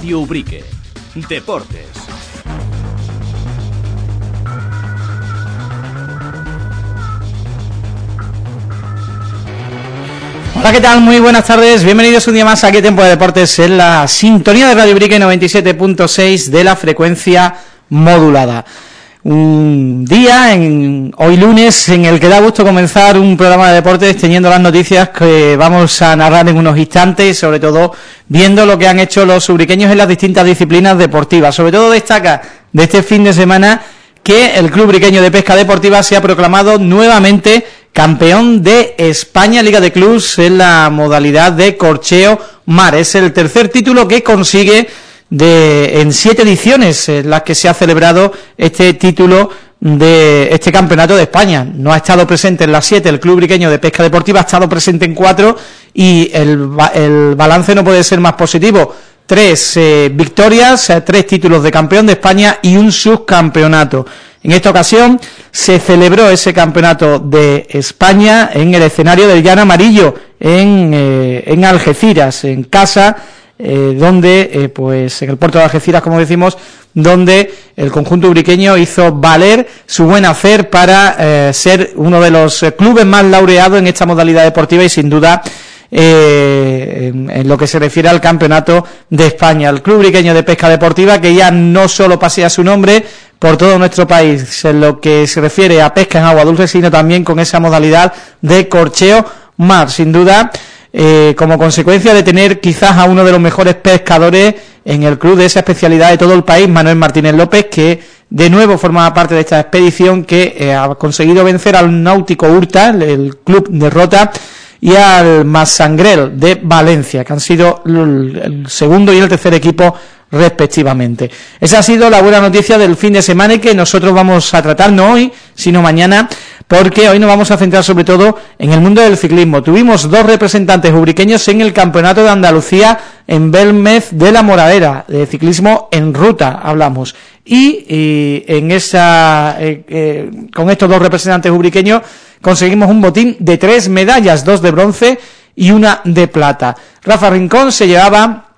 Radio Ubrique. Deportes. Hola, ¿qué tal? Muy buenas tardes. Bienvenidos un día más aquí a Tiempo de Deportes en la sintonía de Radio Ubrique 97.6 de la frecuencia modulada un día, en, hoy lunes, en el que da gusto comenzar un programa de deportes teniendo las noticias que vamos a narrar en unos instantes sobre todo viendo lo que han hecho los ubriqueños en las distintas disciplinas deportivas. Sobre todo destaca de este fin de semana que el Club Ubriqueño de Pesca Deportiva se ha proclamado nuevamente campeón de España Liga de Clubs en la modalidad de corcheo mar. Es el tercer título que consigue de en siete ediciones en las que se ha celebrado este título de este campeonato de España. No ha estado presente en las siete el Club Briqueño de Pesca Deportiva, ha estado presente en cuatro y el, el balance no puede ser más positivo. Tres eh, victorias, eh, tres títulos de campeón de España y un subcampeonato. En esta ocasión se celebró ese campeonato de España en el escenario del Llano Amarillo, en, eh, en Algeciras, en casa eh, donde, eh, pues en el puerto de Algeciras, como decimos, donde el conjunto ubriqueño hizo valer su buen hacer para eh, ser uno de los clubes más laureados en esta modalidad deportiva y sin duda en, lo que se refiere al campeonato de España. El Club Ubriqueño de Pesca Deportiva que ya no solo pasea su nombre por todo nuestro país en lo que se refiere a pesca en agua dulce, sino también con esa modalidad de corcheo mar. Sin duda, eh, como consecuencia de tener quizás a uno de los mejores pescadores en el club de esa especialidad de todo el país, Manuel Martínez López, que de nuevo formaba parte de esta expedición que eh, ha conseguido vencer al Náutico Hurta, el, club de Rota, y al Massangrel de Valencia, que han sido el segundo y el tercer equipo respectivamente. Esa ha sido la buena noticia del fin de semana y que nosotros vamos a tratar no hoy, sino mañana, porque hoy nos vamos a centrar sobre todo en el mundo del ciclismo. Tuvimos dos representantes ubriqueños en el Campeonato de Andalucía en Belmez de la Moradera, de ciclismo en ruta hablamos. Y, en esa, eh, eh, con estos dos representantes ubriqueños conseguimos un botín de tres medallas, dos de bronce y una de plata. Rafa Rincón se llevaba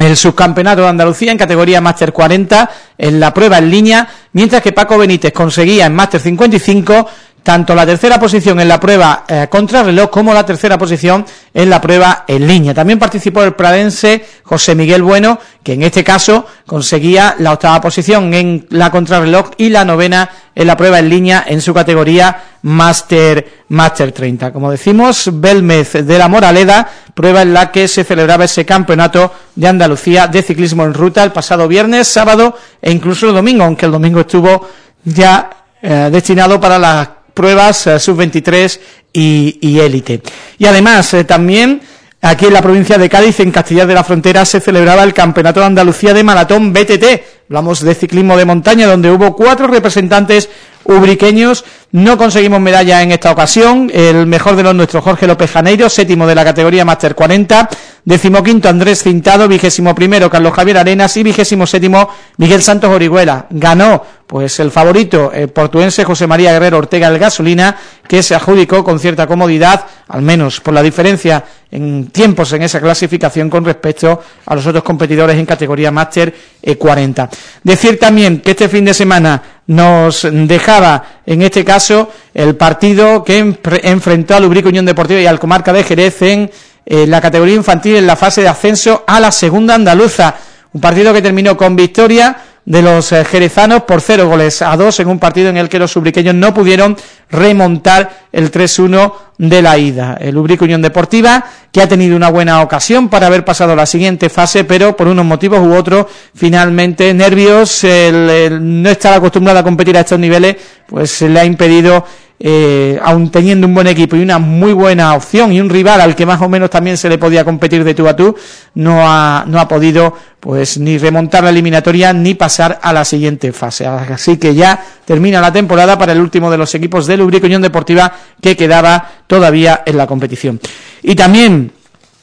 el subcampeonato de Andalucía en categoría Máster 40 en la prueba en línea, mientras que Paco Benítez conseguía en Máster 55 tanto la tercera posición en la prueba eh, contra reloj como la tercera posición en la prueba en línea. También participó el pradense José Miguel Bueno, que en este caso conseguía la octava posición en la contrarreloj y la novena en la prueba en línea en su categoría Master, Master 30. Como decimos, Belmez de la Moraleda, prueba en la que se celebraba ese campeonato de Andalucía de ciclismo en ruta el pasado viernes, sábado e incluso el domingo, aunque el domingo estuvo ya eh, destinado para las pruebas eh, sub-23 y, élite. Y además, eh, también aquí en la provincia de Cádiz, en Castilla de la Frontera, se celebraba el Campeonato de Andalucía de Maratón BTT. Hablamos de ciclismo de montaña, donde hubo cuatro representantes ubriqueños. No conseguimos medalla en esta ocasión. El mejor de los nuestros, Jorge López Janeiro, séptimo de la categoría Máster 40. Decimoquinto, Andrés Cintado. Vigésimo primero, Carlos Javier Arenas. Y vigésimo séptimo, Miguel Santos Orihuela. Ganó, pues, el favorito el portuense José María Guerrero Ortega el Gasolina, que se adjudicó con cierta comodidad, al menos por la diferencia en tiempos en esa clasificación con respecto a los otros competidores en categoría Máster 40. Decir también que este fin de semana nos dejaba, en este caso, el partido que enfrentó al Ubrico Unión Deportiva y al Comarca de Jerez en eh, la categoría infantil en la fase de ascenso a la segunda andaluza. Un partido que terminó con victoria de los eh, jerezanos por cero goles a dos en un partido en el que los ubriqueños no pudieron remontar el 3-1 de la ida. El Ubrico Unión Deportiva, que ha tenido una buena ocasión para haber pasado la siguiente fase, pero por unos motivos u otros, finalmente, nervios, el, no estar acostumbrado a competir a estos niveles, pues le ha impedido eh, aun teniendo un buen equipo y una muy buena opción y un rival al que más o menos también se le podía competir de tú a tú, no ha, no ha podido pues ni remontar la eliminatoria ni pasar a la siguiente fase. Así que ya termina la temporada para el último de los equipos de Lubrico Unión Deportiva que quedaba todavía en la competición. Y también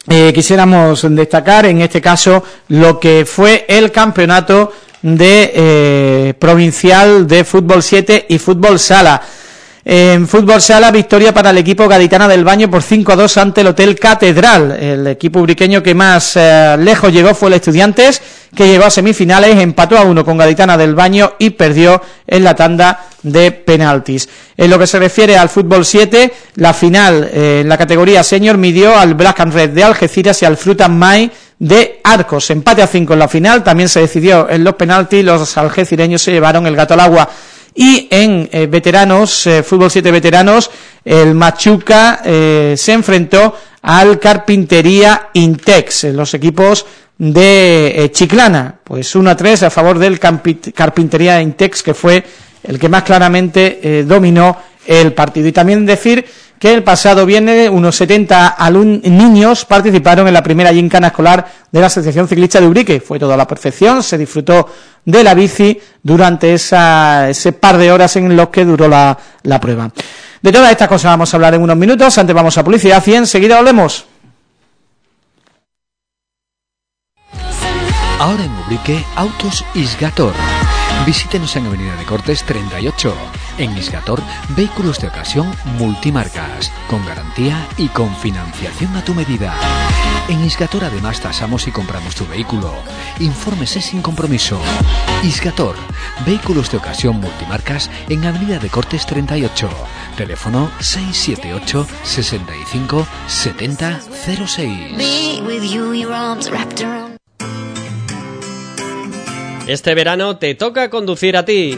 eh, quisiéramos destacar en este caso lo que fue el campeonato de eh, provincial de fútbol 7 y fútbol sala En fútbol sala, victoria para el equipo gaditana del Baño por 5-2 ante el Hotel Catedral. El equipo ubriqueño que más eh, lejos llegó fue el Estudiantes, que llegó a semifinales, empató a uno con Gaditana del Baño y perdió en la tanda de penaltis. En lo que se refiere al fútbol 7, la final eh, en la categoría senior midió al Black and Red de Algeciras y al Frutan Mai de Arcos. Empate a 5 en la final, también se decidió en los penaltis, los algecireños se llevaron el gato al agua y en eh, veteranos, eh, fútbol 7 veteranos, el Machuca eh, se enfrentó al Carpintería Intex, los equipos de Chiclana, pues 1 a 3 a favor del Carpintería Intex, que fue el que más claramente dominó el partido. Y también decir que el pasado viernes unos 70 niños participaron en la primera gincana escolar de la Asociación Ciclista de Ubrique. Fue toda la perfección, se disfrutó de la bici durante esa, ese par de horas en los que duró la, prueba. De todas estas cosas vamos a hablar en unos minutos, antes vamos a publicidad y enseguida volvemos. Ahora en Ubrique, Autos Isgator. Visítenos en Avenida de Cortes 38 en Isgator, vehículos de ocasión multimarcas, con garantía y con financiación a tu medida. En Isgator además tasamos y compramos tu vehículo. Infórmese sin compromiso. Isgator, vehículos de ocasión multimarcas en Avenida de Cortes 38. Teléfono 678 65 70 Este verano te toca conducir a ti.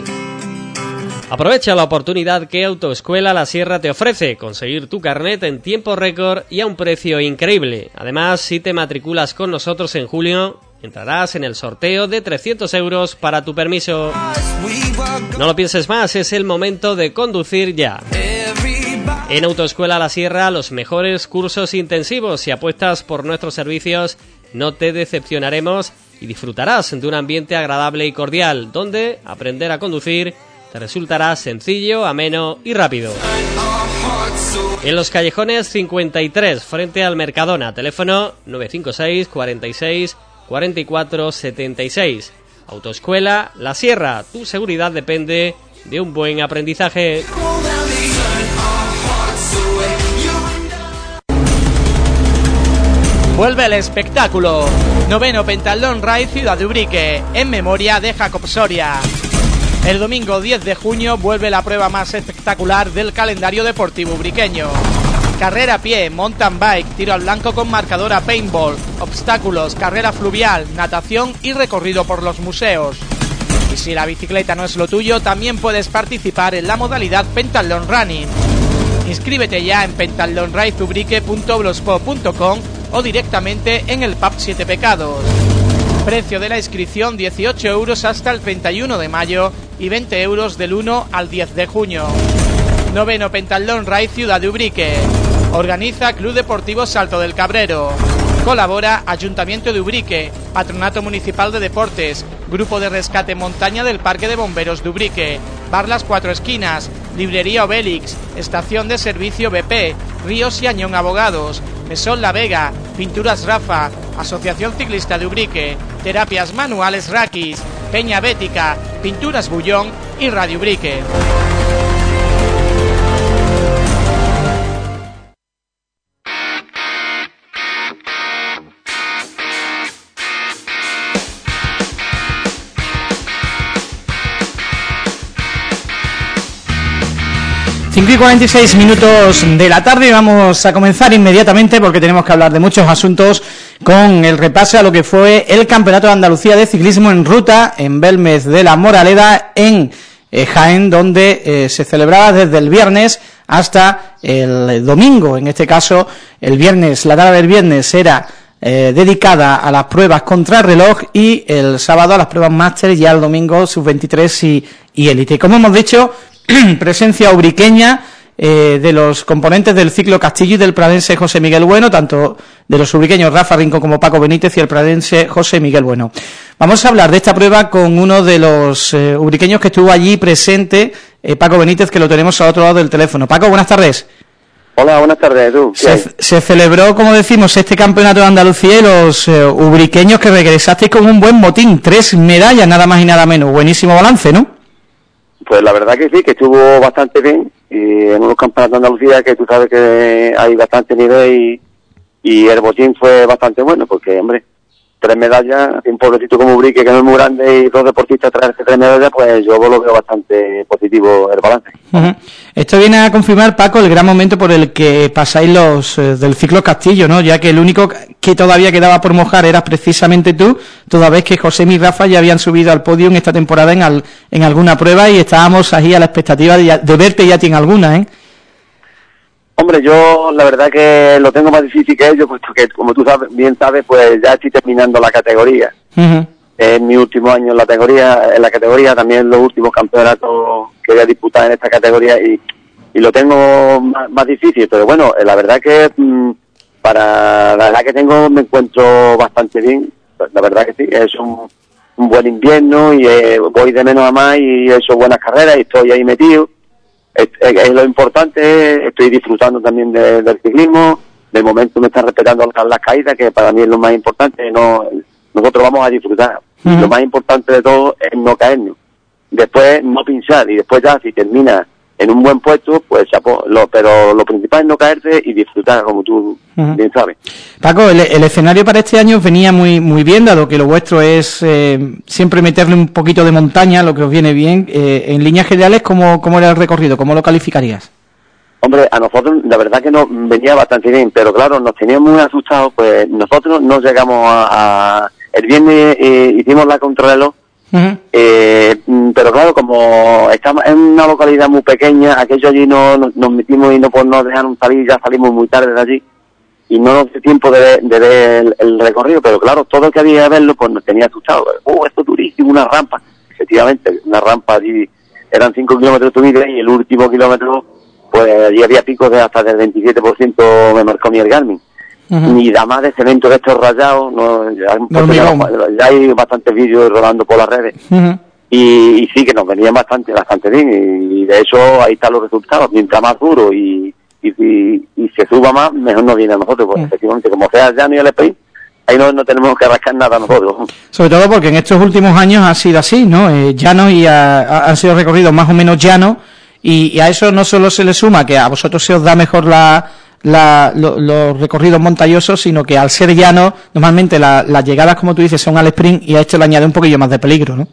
Aprovecha la oportunidad que Autoescuela La Sierra te ofrece, conseguir tu carnet en tiempo récord y a un precio increíble. Además, si te matriculas con nosotros en julio, entrarás en el sorteo de 300 euros para tu permiso. No lo pienses más, es el momento de conducir ya. En Autoescuela La Sierra, los mejores cursos intensivos. Si apuestas por nuestros servicios, no te decepcionaremos y disfrutarás de un ambiente agradable y cordial, donde aprender a conducir te resultará sencillo, ameno y rápido. En los callejones 53, frente al Mercadona, teléfono 956 46 44 76. Autoescuela La Sierra, tu seguridad depende de un buen aprendizaje. Vuelve el espectáculo. Noveno Pentalón Ray Ciudad de Ubrique, en memoria de Jacob Soria. El domingo 10 de junio vuelve la prueba más espectacular del calendario deportivo ubriqueño. Carrera a pie, mountain bike, tiro al blanco con marcadora paintball, obstáculos, carrera fluvial, natación y recorrido por los museos. Y si la bicicleta no es lo tuyo, también puedes participar en la modalidad Pentalon Running. Inscríbete ya en pentalonraizubrique.blogspot.com o directamente en el PUB 7 Pecados. Precio de la inscripción 18 euros hasta el 31 de mayo y 20 euros del 1 al 10 de junio. Noveno Pentalón Ride Ciudad de Ubrique. Organiza Club Deportivo Salto del Cabrero. Colabora Ayuntamiento de Ubrique, Patronato Municipal de Deportes, Grupo de Rescate Montaña del Parque de Bomberos de Ubrique, Bar Las Cuatro Esquinas, Librería Obélix, Estación de Servicio BP, Ríos y Añón Abogados, Mesón La Vega, Pinturas Rafa, Asociación Ciclista de Ubrique, Terapias Manuales Raquis, Peña Bética, Pinturas Bullón y Radio Ubrique. 5 y 46 minutos de la tarde vamos a comenzar inmediatamente porque tenemos que hablar de muchos asuntos con el repaso a lo que fue el Campeonato de Andalucía de Ciclismo en Ruta en Belmez de la Moraleda en eh, Jaén, donde eh, se celebraba desde el viernes hasta el domingo. En este caso, el viernes, la tarde del viernes era eh, dedicada a las pruebas contra reloj y el sábado a las pruebas máster y el domingo sub-23 y, y élite. Como hemos dicho, presencia ubriqueña eh, de los componentes del ciclo Castillo y del pradense José Miguel Bueno, tanto de los ubriqueños Rafa Rincón como Paco Benítez y el pradense José Miguel Bueno. Vamos a hablar de esta prueba con uno de los eh, ubriqueños que estuvo allí presente, eh, Paco Benítez, que lo tenemos al otro lado del teléfono. Paco, buenas tardes. Hola, buenas tardes, Edu. Se, se, celebró, como decimos, este campeonato de Andalucía y los ubriqueños que regresasteis con un buen botín, tres medallas, nada más y nada menos. Buenísimo balance, ¿no? Pues la verdad que sí, que estuvo bastante bien. Y en unos campeonatos de Andalucía que tú sabes que hay bastante nivel y, y el botín fue bastante bueno, porque, hombre, tres medallas, un pobrecito como Urique, que no es muy grande, y dos deportistas traerse tres medallas, pues yo lo veo bastante positivo el balance. Esto viene a confirmar, Paco, el gran momento por el que pasáis los eh, del ciclo Castillo, ¿no? Ya que el único que todavía quedaba por mojar era precisamente tú, toda vez que José y Rafa ya habían subido al podio en esta temporada en, en alguna prueba y estábamos ahí a la expectativa de, de verte ya en alguna, ¿eh? Hombre, yo la verdad que lo tengo más difícil que ellos, puesto que, como tú sabes, bien sabes, pues ya estoy terminando la categoría. Es mi último año en la categoría, en la categoría también los últimos campeonatos que voy a disputar en esta categoría y, y lo tengo más, difícil, pero bueno, la verdad que mm, para la edad que tengo me encuentro bastante bien, la verdad que sí, es un, buen invierno y eh, voy de menos a más y he hecho buenas carreras y estoy ahí metido es, lo importante, estoy disfrutando también del ciclismo, de momento me están respetando las, caídas, que para mí es lo más importante, no nosotros vamos a disfrutar. Lo más importante de todo es no caernos. Después no pinchar y después ya si termina en un buen puesto, pues lo, pero lo principal es no caerse y disfrutar, como tú bien sabes. Paco, el, escenario para este año venía muy muy bien, dado que lo vuestro es eh, siempre meterle un poquito de montaña, lo que os viene bien. Eh, en líneas generales, ¿cómo, ¿cómo era el recorrido? ¿Cómo lo calificarías? Hombre, a nosotros la verdad que nos venía bastante bien, pero claro, nos teníamos muy asustados, pues nosotros no llegamos a... el viernes eh, hicimos la contrarreloj eh, pero claro, como estamos en una localidad muy pequeña, aquello allí no, nos metimos y no, nos dejaron salir, ya salimos muy tarde de allí y no nos dio tiempo de, ver el, recorrido, pero claro, todo el que había de verlo pues nos tenía asustado. ¡Oh, esto es durísimo, una rampa! Efectivamente, una rampa allí, eran 5 kilómetros vida y el último kilómetro, pues allí había picos de hasta del 27% me marcó mi el Garmin ni da más de cemento de estos rayados, no, ya, hay bastantes vídeos rodando por las redes. y, sí que nos venían bastante, bastante bien, y, de eso ahí están los resultados. Mientras más duro y, y, se suba más, mejor nos viene a nosotros, porque efectivamente, como sea ya ni el sprint, ahí no, no tenemos que rascar nada nosotros. Sobre todo porque en estos últimos años ha sido así, ¿no? Eh, llano y han sido recorridos más o menos llanos, y, y a eso no solo se le suma que a vosotros se os da mejor la los recorridos montañosos, sino que al ser llano, normalmente las llegadas, como tú dices, son al sprint y a esto le añade un poquillo más de peligro, ¿no?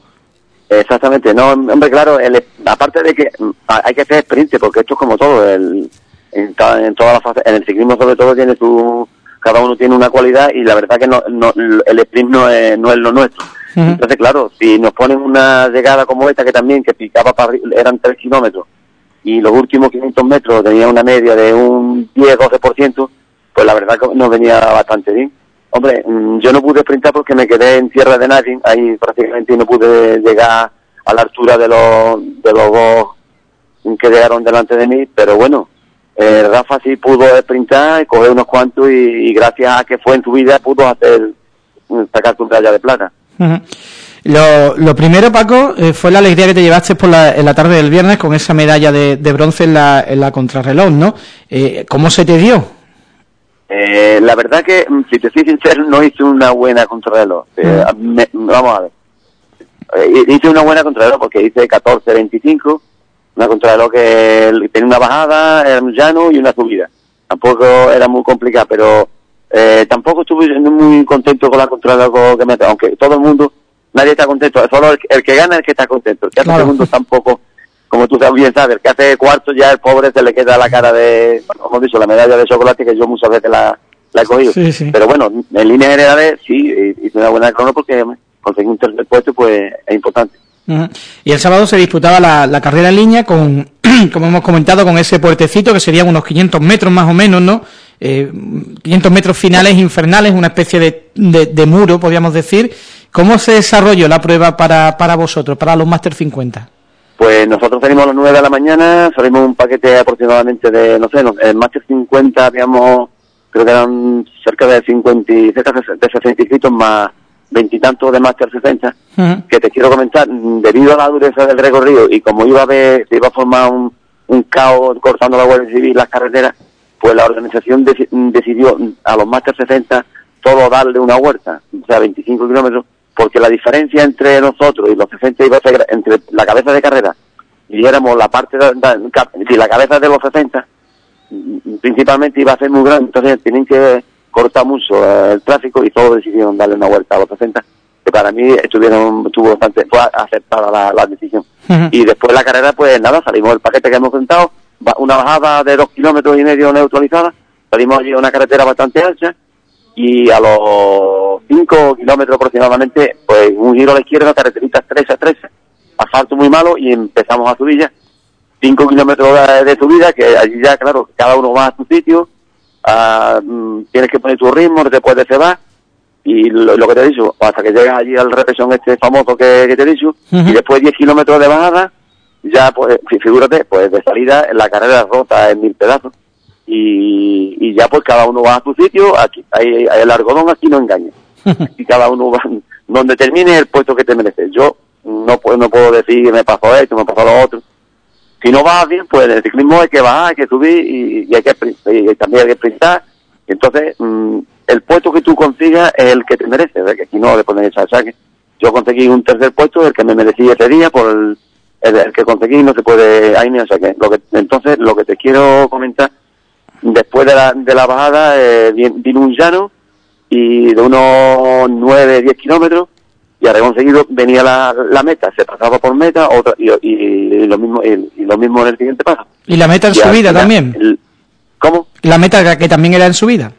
Exactamente, no, hombre, claro, el, aparte de que mm, hay que hacer sprint, porque esto es como todo, el, en, en toda la fase, en el ciclismo sobre todo tiene su, cada uno tiene una cualidad y la verdad que no, no el sprint no es, no es lo nuestro. Entonces, claro, si nos ponen una llegada como esta que también, que picaba para, eran tres kilómetros, y los últimos 500 metros tenía una media de un 10-12%, pues la verdad que nos venía bastante bien. Hombre, mm, yo no pude sprintar porque me quedé en tierra de nadie, ahí prácticamente no pude llegar a la altura de los, de los dos que llegaron delante de mí, pero bueno, eh, Rafa sí pudo sprintar y coger unos cuantos y, gracias a que fue en su vida pudo hacer sacar su medalla de plata. Lo, primero, Paco, eh, fue la alegría que te llevaste por la, en la tarde del viernes con esa medalla de, bronce en la, en la contrarreloj, ¿no? Eh, ¿Cómo se te dio? Eh, la verdad que, mm, si te soy sincero, no hice una buena contrarreloj. Mm. vamos a ver. hice una buena contrarreloj porque hice 14-25, una contrarreloj que tenía una bajada, era un llano y una subida. Tampoco era muy complicada, pero tampoco estuve muy contento con la contrarreloj que me aunque todo el mundo nadie está contento. Solo el, que gana es el que está contento. El que hace segundo tampoco, como tú bien sabes, el que hace cuarto ya el pobre se le queda la cara de, como hemos dicho, la medalla de chocolate que yo muchas veces la, he cogido. Pero bueno, en línea generales sí, hice una buena crono porque conseguí un tercer puesto pues es importante. Y el sábado se disputaba la, carrera en línea con, como hemos comentado, con ese puertecito que serían unos 500 metros más o menos, ¿no? Eh, 500 metros finales infernales, una especie de, de, de muro, podríamos decir, ¿Cómo se desarrolló la prueba para, para vosotros, para los Master 50? Pues nosotros salimos a las 9 de la mañana, salimos un paquete aproximadamente de, no sé, en Master 50 habíamos, creo que eran cerca de 50, cerca de 60 inscritos más veintitantos de Master 60, que te quiero comentar, debido a la dureza del recorrido y como iba a haber, se iba a formar un, un caos cortando la Guardia Civil las carreteras, pues la organización decidió a los Master 60 todo darle una huerta, o sea, 25 kilómetros, porque la diferencia entre nosotros y los 60 iba a ser entre la cabeza de carrera éramos la parte de, la cabeza de los 60, principalmente iba a ser muy grande, entonces tienen que cortar mucho eh, el tráfico y todos decidieron darle una vuelta a los 60, que para mí estuvieron, estuvo bastante, fue aceptada la, decisión. Y después la carrera, pues nada, salimos del paquete que hemos sentado, una bajada de dos kilómetros y medio neutralizada, salimos allí a una carretera bastante ancha, y a los cinco kilómetros aproximadamente, pues un giro a la izquierda, carreteritas 13 a 13, asfalto muy malo y empezamos a subir ya. Cinco kilómetros de subida, que allí ya, claro, cada uno va a su sitio, mm, tienes que poner tu ritmo, no te puedes cebar, y lo, que te he dicho, hasta que llegas allí al represión este famoso que, te he dicho, y después 10 kilómetros de bajada, ya, pues, figúrate, pues de salida la carrera rota en mil pedazos, y, y ya pues cada uno va a su sitio, aquí hay, el algodón aquí no engaña, y cada uno va donde termine el puesto que te merece. Yo no puedo, no puedo decir me pasó esto, me pasó lo otro. Si no vas bien, pues en el ciclismo hay que bajar, hay que subir y, hay que y también hay que sprintar. Entonces, mm, el puesto que tú consigas es el que te merece, que aquí no le ponen esa saque. Yo conseguí un tercer puesto, el que me merecía ese día, por el, el, que conseguí no se puede, ahí o sea que, lo que, entonces lo que te quiero comentar, después de la, de la bajada, eh, vino un llano y de unos 9, 10 kilómetros, y ahora conseguido venía la, la meta, se pasaba por meta otra, y, y, lo mismo y, lo mismo en el siguiente paso. ¿Y la meta en subida también? ¿Cómo? ¿La meta que también era en subida?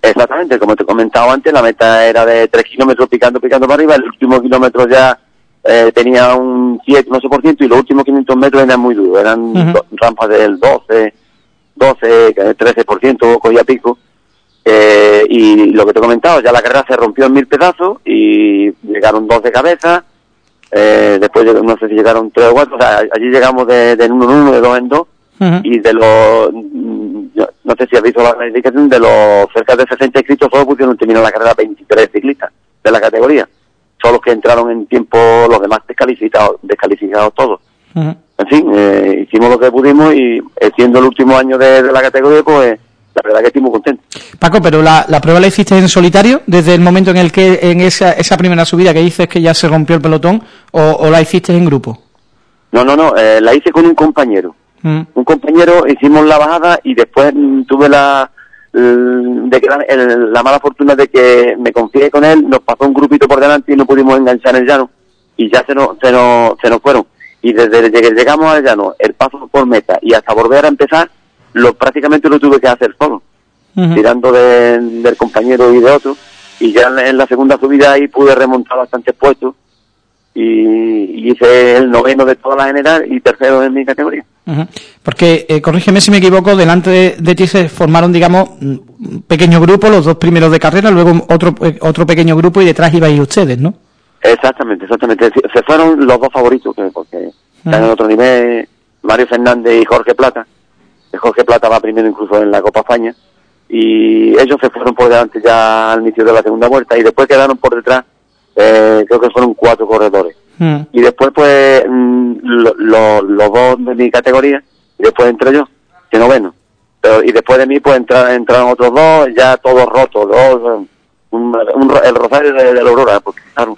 Exactamente, como te he comentado antes, la meta era de 3 kilómetros picando, picando para arriba, el último kilómetro ya eh, tenía un 7, no sé por ciento, y los últimos 500 metros eran muy duros, eran rampas del 12, 12, 13%, cogía pico. Eh, y lo que te he comentado, ya la carrera se rompió en mil pedazos y llegaron dos de cabeza, eh, después no sé si llegaron tres o cuatro, o sea, allí llegamos de, de uno en uno, de dos en dos, y de los, no sé si has visto la indicación, de los cerca de 60 inscritos solo pudieron terminar la carrera 23 ciclistas de la categoría, son los que entraron en tiempo, los demás descalificados, descalificados todos. En fin, eh, hicimos lo que pudimos y siendo el último año de la categoría, pues la verdad que estoy muy contento. Paco, pero la, prueba la hiciste en solitario desde el momento en el que en esa, esa primera subida que dices que ya se rompió el pelotón o, la hiciste en grupo? No, no, no, eh, la hice con un compañero. Mm. Un compañero, hicimos la bajada y después tuve la, de que la, mala fortuna de que me confié con él, nos pasó un grupito por delante y no pudimos enganchar el llano y ya se nos, se nos, se nos fueron. Y desde que llegamos al llano, el paso por meta y hasta volver a empezar, lo prácticamente lo tuve que hacer solo, tirando del compañero y de otro, y ya en, la segunda subida ahí pude remontar bastantes puestos y, hice el noveno de toda la general y tercero en mi categoría. Porque, eh, corrígeme si me equivoco, delante de, ti se formaron, digamos, un pequeño grupo, los dos primeros de carrera, luego otro eh, otro pequeño grupo y detrás ibais ustedes, ¿no? Exactamente, exactamente. Se fueron los dos favoritos, porque están en otro nivel, Mario Fernández y Jorge Plata Jorge Plata va primero incluso en la Copa España y ellos se fueron por delante ya al inicio de la segunda vuelta y después quedaron por detrás, eh, creo que fueron cuatro corredores. Hmm. Y después pues mm, los dos de mi categoría y después entré yo, que noveno. Pero, y después de mí pues entraron otros dos, ya todos rotos, dos, el rosario de, la Aurora, porque claro,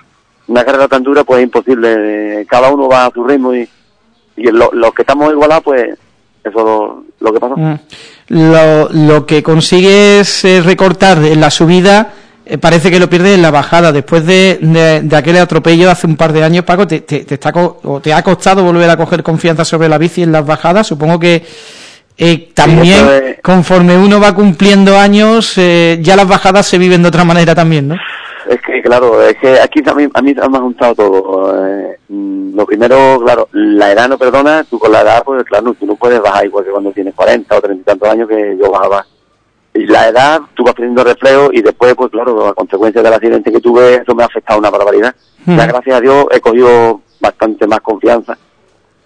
una carrera tan dura pues es imposible, cada uno va a su ritmo y, y los que estamos igualados pues eso es lo, que pasa. Mm. Lo, lo que consigues es recortar en la subida, eh, parece que lo pierdes en la bajada. Después de, de, aquel atropello hace un par de años, Paco, te, te, está, o te ha costado volver a coger confianza sobre la bici en las bajadas. Supongo que eh, también, conforme uno va cumpliendo años, eh, ya las bajadas se viven de otra manera también, ¿no? Es que, claro, es que aquí a mí, a mí me ha juntado todo. Eh, mm, lo primero, claro, la edad no perdona, tú con la edad, pues claro, tú no puedes bajar igual que cuando tienes 40 o 30 y tantos años que yo bajaba. Y la edad, tú vas teniendo reflejo y después, pues claro, a consecuencia del accidente que tuve, eso me ha afectado una barbaridad. Hmm. Ya gracias a Dios he cogido bastante más confianza.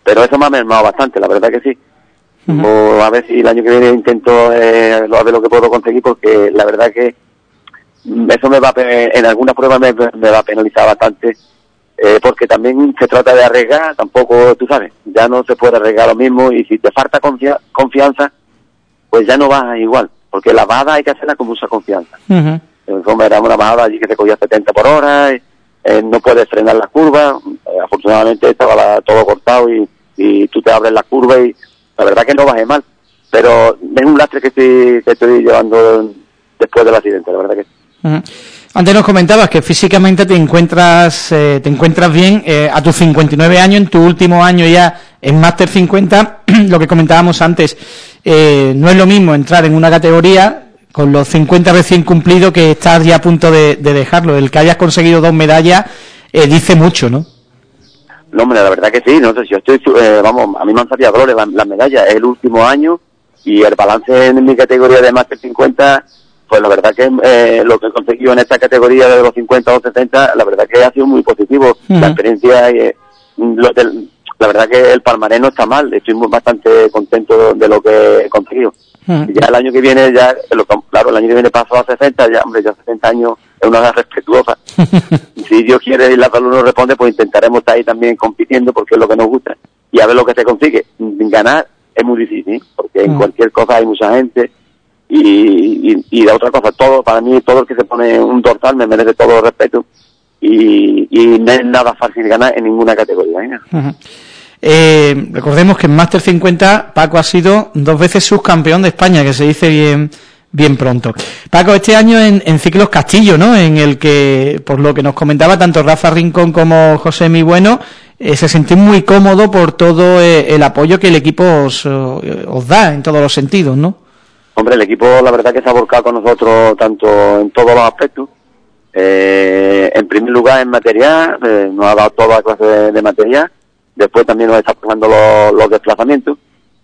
Pero eso me ha mermado bastante, la verdad que sí. Hmm. o a ver si el año que viene intento eh, a ver lo que puedo conseguir porque la verdad que eso me va en algunas pruebas me, va a penalizar bastante eh, porque también se trata de arriesgar tampoco tú sabes ya no se puede arriesgar lo mismo y si te falta confianza pues ya no vas igual porque la bajada hay que hacerla con mucha confianza uh era una bajada allí que se cogía 70 por hora eh, no puedes frenar las curvas eh, afortunadamente estaba todo cortado y, y tú te abres la curva y la verdad que no bajé mal. Pero es un lastre que estoy, que estoy llevando después del accidente, la verdad que Antes nos comentabas que físicamente te encuentras eh, te encuentras bien eh, a tus 59 años, en tu último año ya en Master 50, lo que comentábamos antes, eh, no es lo mismo entrar en una categoría con los 50 recién cumplidos que estás ya a punto de, dejarlo. El que hayas conseguido dos medallas dice mucho, ¿no? No, hombre, la verdad que sí, no sé, si yo estoy, vamos, a mí me han salido las la medallas, es el último año y el balance en mi categoría de Master 50 pues la verdad que eh, lo que he conseguido en esta categoría de los 50 o 70, la verdad que ha sido muy positivo. La experiencia, eh, la verdad que el palmarés no está mal, estoy muy, bastante contento de lo que he conseguido. Ya el año que viene, ya claro, el año que viene paso a 60, ya, hombre, ya 60 años es una edad respetuosa. si Dios quiere y la salud nos responde, pues intentaremos estar ahí también compitiendo porque es lo que nos gusta y a ver lo que se consigue. Ganar es muy difícil, porque en cualquier cosa hay mucha gente y, y, la otra cosa, todo, para mí, todo el que se pone un dorsal me merece todo el respeto y, y no es nada fácil ganar en ninguna categoría. ¿eh? Eh, recordemos que en Master 50 Paco ha sido dos veces subcampeón de España, que se dice bien bien pronto. Paco, este año en, Ciclos Castillo, ¿no? En el que, por lo que nos comentaba tanto Rafa Rincón como José Mi Bueno, eh, se sintió muy cómodo por todo el apoyo que el equipo os, os da en todos los sentidos, ¿no? Hombre, el equipo la verdad que se ha volcado con nosotros tanto en todos los aspectos. Eh, en primer lugar en material, eh, nos ha dado toda clase de, material. Después también nos está pagando los, desplazamientos.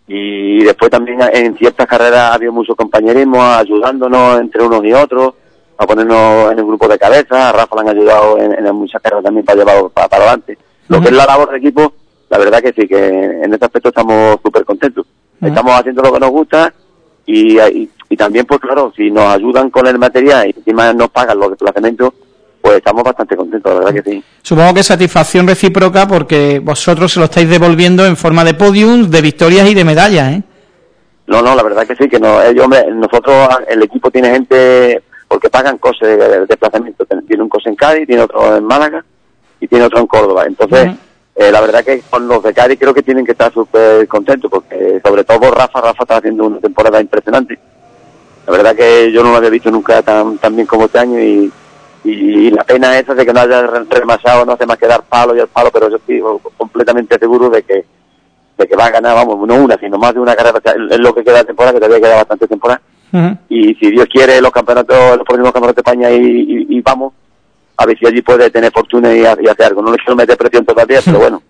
Y después también en ciertas carreras ha habido mucho compañerismo, ayudándonos entre unos y otros, a ponernos en el grupo de cabeza. A Rafa le han ayudado en, muchas carreras también para llevarlo para, adelante. Lo que es la labor del equipo, la verdad que sí, que en este aspecto estamos súper contentos. Estamos haciendo lo que nos gusta y, y, también, pues claro, si nos ayudan con el material y encima nos pagan los desplazamientos, pues estamos bastante contentos, la verdad que sí. Supongo que satisfacción recíproca porque vosotros se lo estáis devolviendo en forma de podiums, de victorias y de medallas, ¿eh? No, no, la verdad que sí, que no, ellos, hombre, nosotros, el equipo tiene gente, porque pagan cosas de desplazamiento, tiene un coste en Cádiz, tiene otro en Málaga y tiene otro en Córdoba, entonces... Eh, la verdad que con los de Cádiz creo que tienen que estar súper contentos porque sobre todo Rafa, Rafa está haciendo una temporada impresionante. La verdad que yo no lo había visto nunca tan, tan bien como este año y, y, la pena esa de que no haya remasado, no hace más que dar palo y el palo, pero yo estoy completamente seguro de que de que va a ganar, vamos, no una, sino más de una carrera, es lo que queda de temporada, que todavía queda bastante temporada. Y si Dios quiere, los campeonatos, los próximos campeonatos de España y, y vamos, a ver si allí puede tener fortuna y, hacer algo. No le quiero meter presión todavía, pero bueno.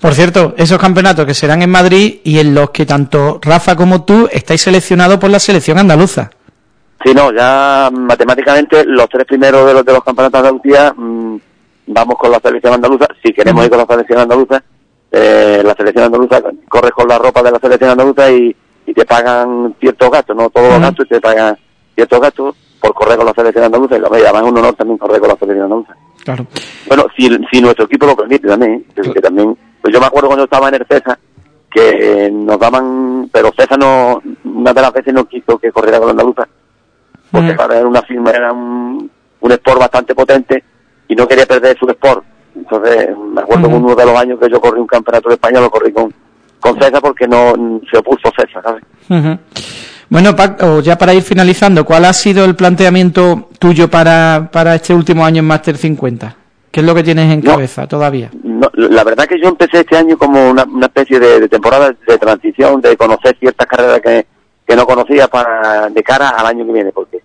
Por cierto, esos campeonatos que serán en Madrid y en los que tanto Rafa como tú estáis seleccionados por la selección andaluza. Sí, no, ya matemáticamente los tres primeros de los, de los campeonatos de Andalucía mm, vamos con la selección andaluza. Si queremos ir con la selección andaluza, eh, la selección andaluza corre con la ropa de la selección andaluza y, te pagan ciertos gastos, no todos los gastos, te pagan ciertos gastos por correr con la selección andaluza y además es un honor también correr con la selección andaluza. Claro. Bueno, si, si nuestro equipo lo permite también, ¿eh? que también, pues yo me acuerdo cuando estaba en el CESA, que nos daban, pero CESA no, una de las veces no quiso que corriera con la andaluza, porque mm. para él una firma era un, un sport bastante potente y no quería perder su sport. Entonces, me acuerdo que uno de los años que yo corrí un campeonato de España, lo corrí con, con CESA porque no se opuso CESA, ¿sabes? Bueno, Paco, ya para ir finalizando, ¿cuál ha sido el planteamiento tuyo para, para este último año en Master 50? ¿Qué es lo que tienes en cabeza todavía? la verdad que yo empecé este año como una, especie de, temporada de transición, de conocer ciertas carreras que, que no conocía para de cara al año que viene, porque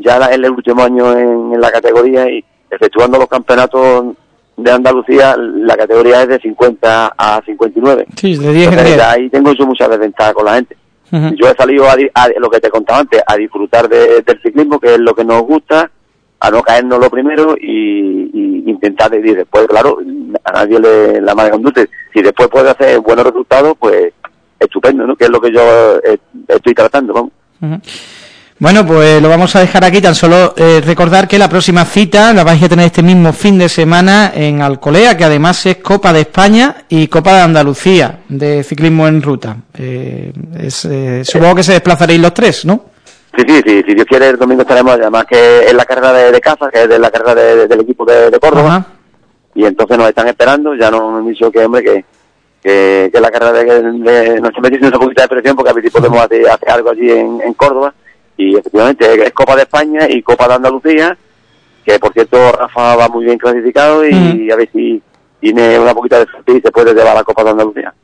ya es el último año en, la categoría y efectuando los campeonatos de Andalucía, la categoría es de 50 a 59. Sí, de 10 en Ahí tengo yo mucha desventaja con la gente. Yo he salido a, lo que te contaba antes, a disfrutar del ciclismo, que es lo que nos gusta, a no caernos lo primero y, intentar y después, claro, a nadie le la mala conducta. Si después puede hacer buenos resultados, pues estupendo, ¿no? Que es lo que yo eh, estoy tratando, vamos. Bueno, pues lo vamos a dejar aquí, tan solo eh, recordar que la próxima cita la vais a tener este mismo fin de semana en Alcolea, que además es Copa de España y Copa de Andalucía de ciclismo en ruta. Eh, eh, supongo que se desplazaréis los tres, ¿no? Sí, sí, sí, si Dios quiere el domingo estaremos, además que es la carrera de, de casa, que es de la carrera del equipo de, Córdoba, y entonces nos están esperando, ya nos han dicho que, hombre, que, que, que la carrera de, de una poquita de presión porque a ver si podemos hacer, hacer algo allí en, en Córdoba y efectivamente es Copa de España y Copa de Andalucía que por cierto Rafa va muy bien clasificado y a ver si tiene una poquita de suerte y se puede llevar a la Copa de Andalucía.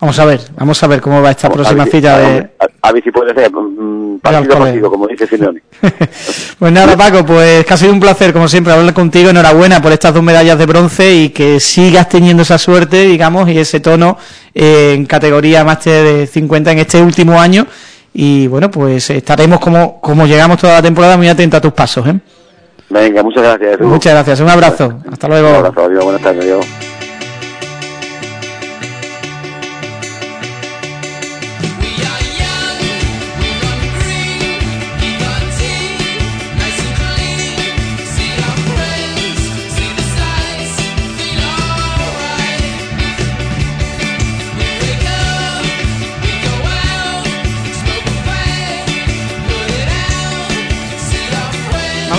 Vamos a ver, vamos a ver cómo va esta próxima cita de... A, ver si puede ser mm, partido partido, como dice Simeone. pues nada, Paco, pues que ha sido un placer, como siempre, hablar contigo. Enhorabuena por estas dos medallas de bronce y que sigas teniendo esa suerte, digamos, y ese tono eh, en categoría máster de 50 en este último año. Y bueno, pues estaremos como, como llegamos toda la temporada muy atentos a tus pasos, ¿eh? Venga, muchas gracias. Muchas gracias, un abrazo. Hasta luego. Un abrazo, adiós, buenas tardes, adiós.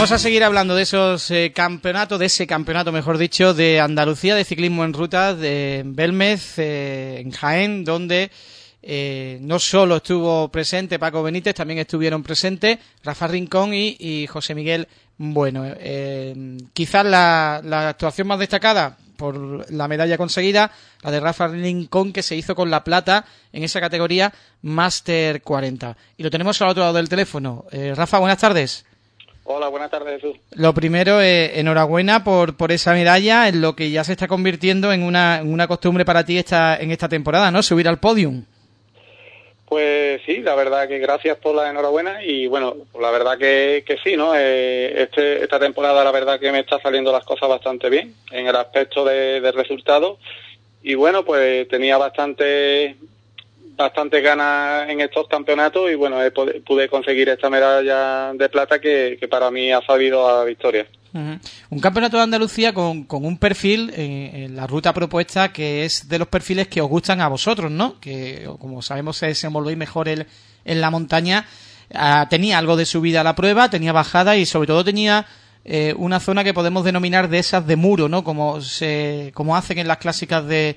Vamos a seguir hablando de esos eh, campeonatos, de ese campeonato, mejor dicho, de Andalucía de ciclismo en ruta de Belmez, eh, en Jaén, donde eh, no solo estuvo presente Paco Benítez, también estuvieron presentes Rafa Rincón y, José Miguel Bueno. quizás la, la, actuación más destacada por la medalla conseguida, la de Rafa Rincón, que se hizo con la plata en esa categoría Master 40. Y lo tenemos al otro lado del teléfono. Rafa, buenas tardes. Hola, buenas tardes, Jesús. Lo primero, eh, enhorabuena por, por esa medalla, en lo que ya se está convirtiendo en una, una costumbre para ti esta, en esta temporada, ¿no? Subir al podium. Pues sí, la verdad que gracias por la enhorabuena y bueno, la verdad que, que sí, ¿no? Eh, este, esta temporada la verdad que me está saliendo las cosas bastante bien en el aspecto de, de resultados y bueno, pues tenía bastante bastante ganas en estos campeonatos y bueno, pude conseguir esta medalla de plata que, para mí ha sabido a victoria. Un campeonato de Andalucía con, con un perfil en, la ruta propuesta que es de los perfiles que os gustan a vosotros, ¿no? Que como sabemos se desenvolvéis mejor el, en la montaña. Ah, tenía algo de subida a la prueba, tenía bajada y sobre todo tenía eh, una zona que podemos denominar de esas de muro, ¿no? Como, se, como hacen en las clásicas de,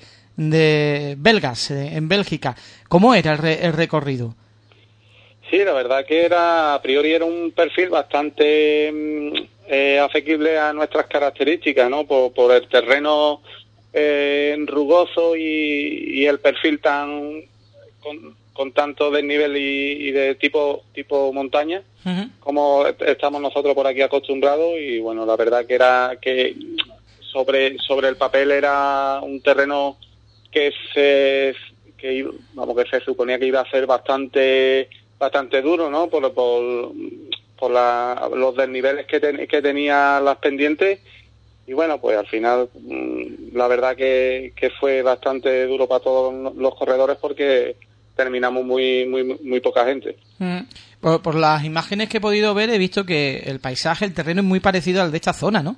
de belgas eh, en Bélgica. ¿Cómo era el, recorrido? Sí, la verdad que era a priori era un perfil bastante mm, eh, asequible a nuestras características, ¿no? Por, el terreno eh, rugoso y, el perfil tan con, tanto desnivel y, y, de tipo tipo montaña como estamos nosotros por aquí acostumbrados y bueno la verdad que era que sobre sobre el papel era un terreno que se que vamos que se suponía que iba a ser bastante bastante duro no por por, por los desniveles que, que tenía las pendientes. Y bueno pues al final mm, la verdad que, que fue bastante duro para todos los corredores porque terminamos muy muy muy poca gente. Mm. por, por las imágenes que he podido ver he visto que el paisaje el terreno es muy parecido al de esta zona no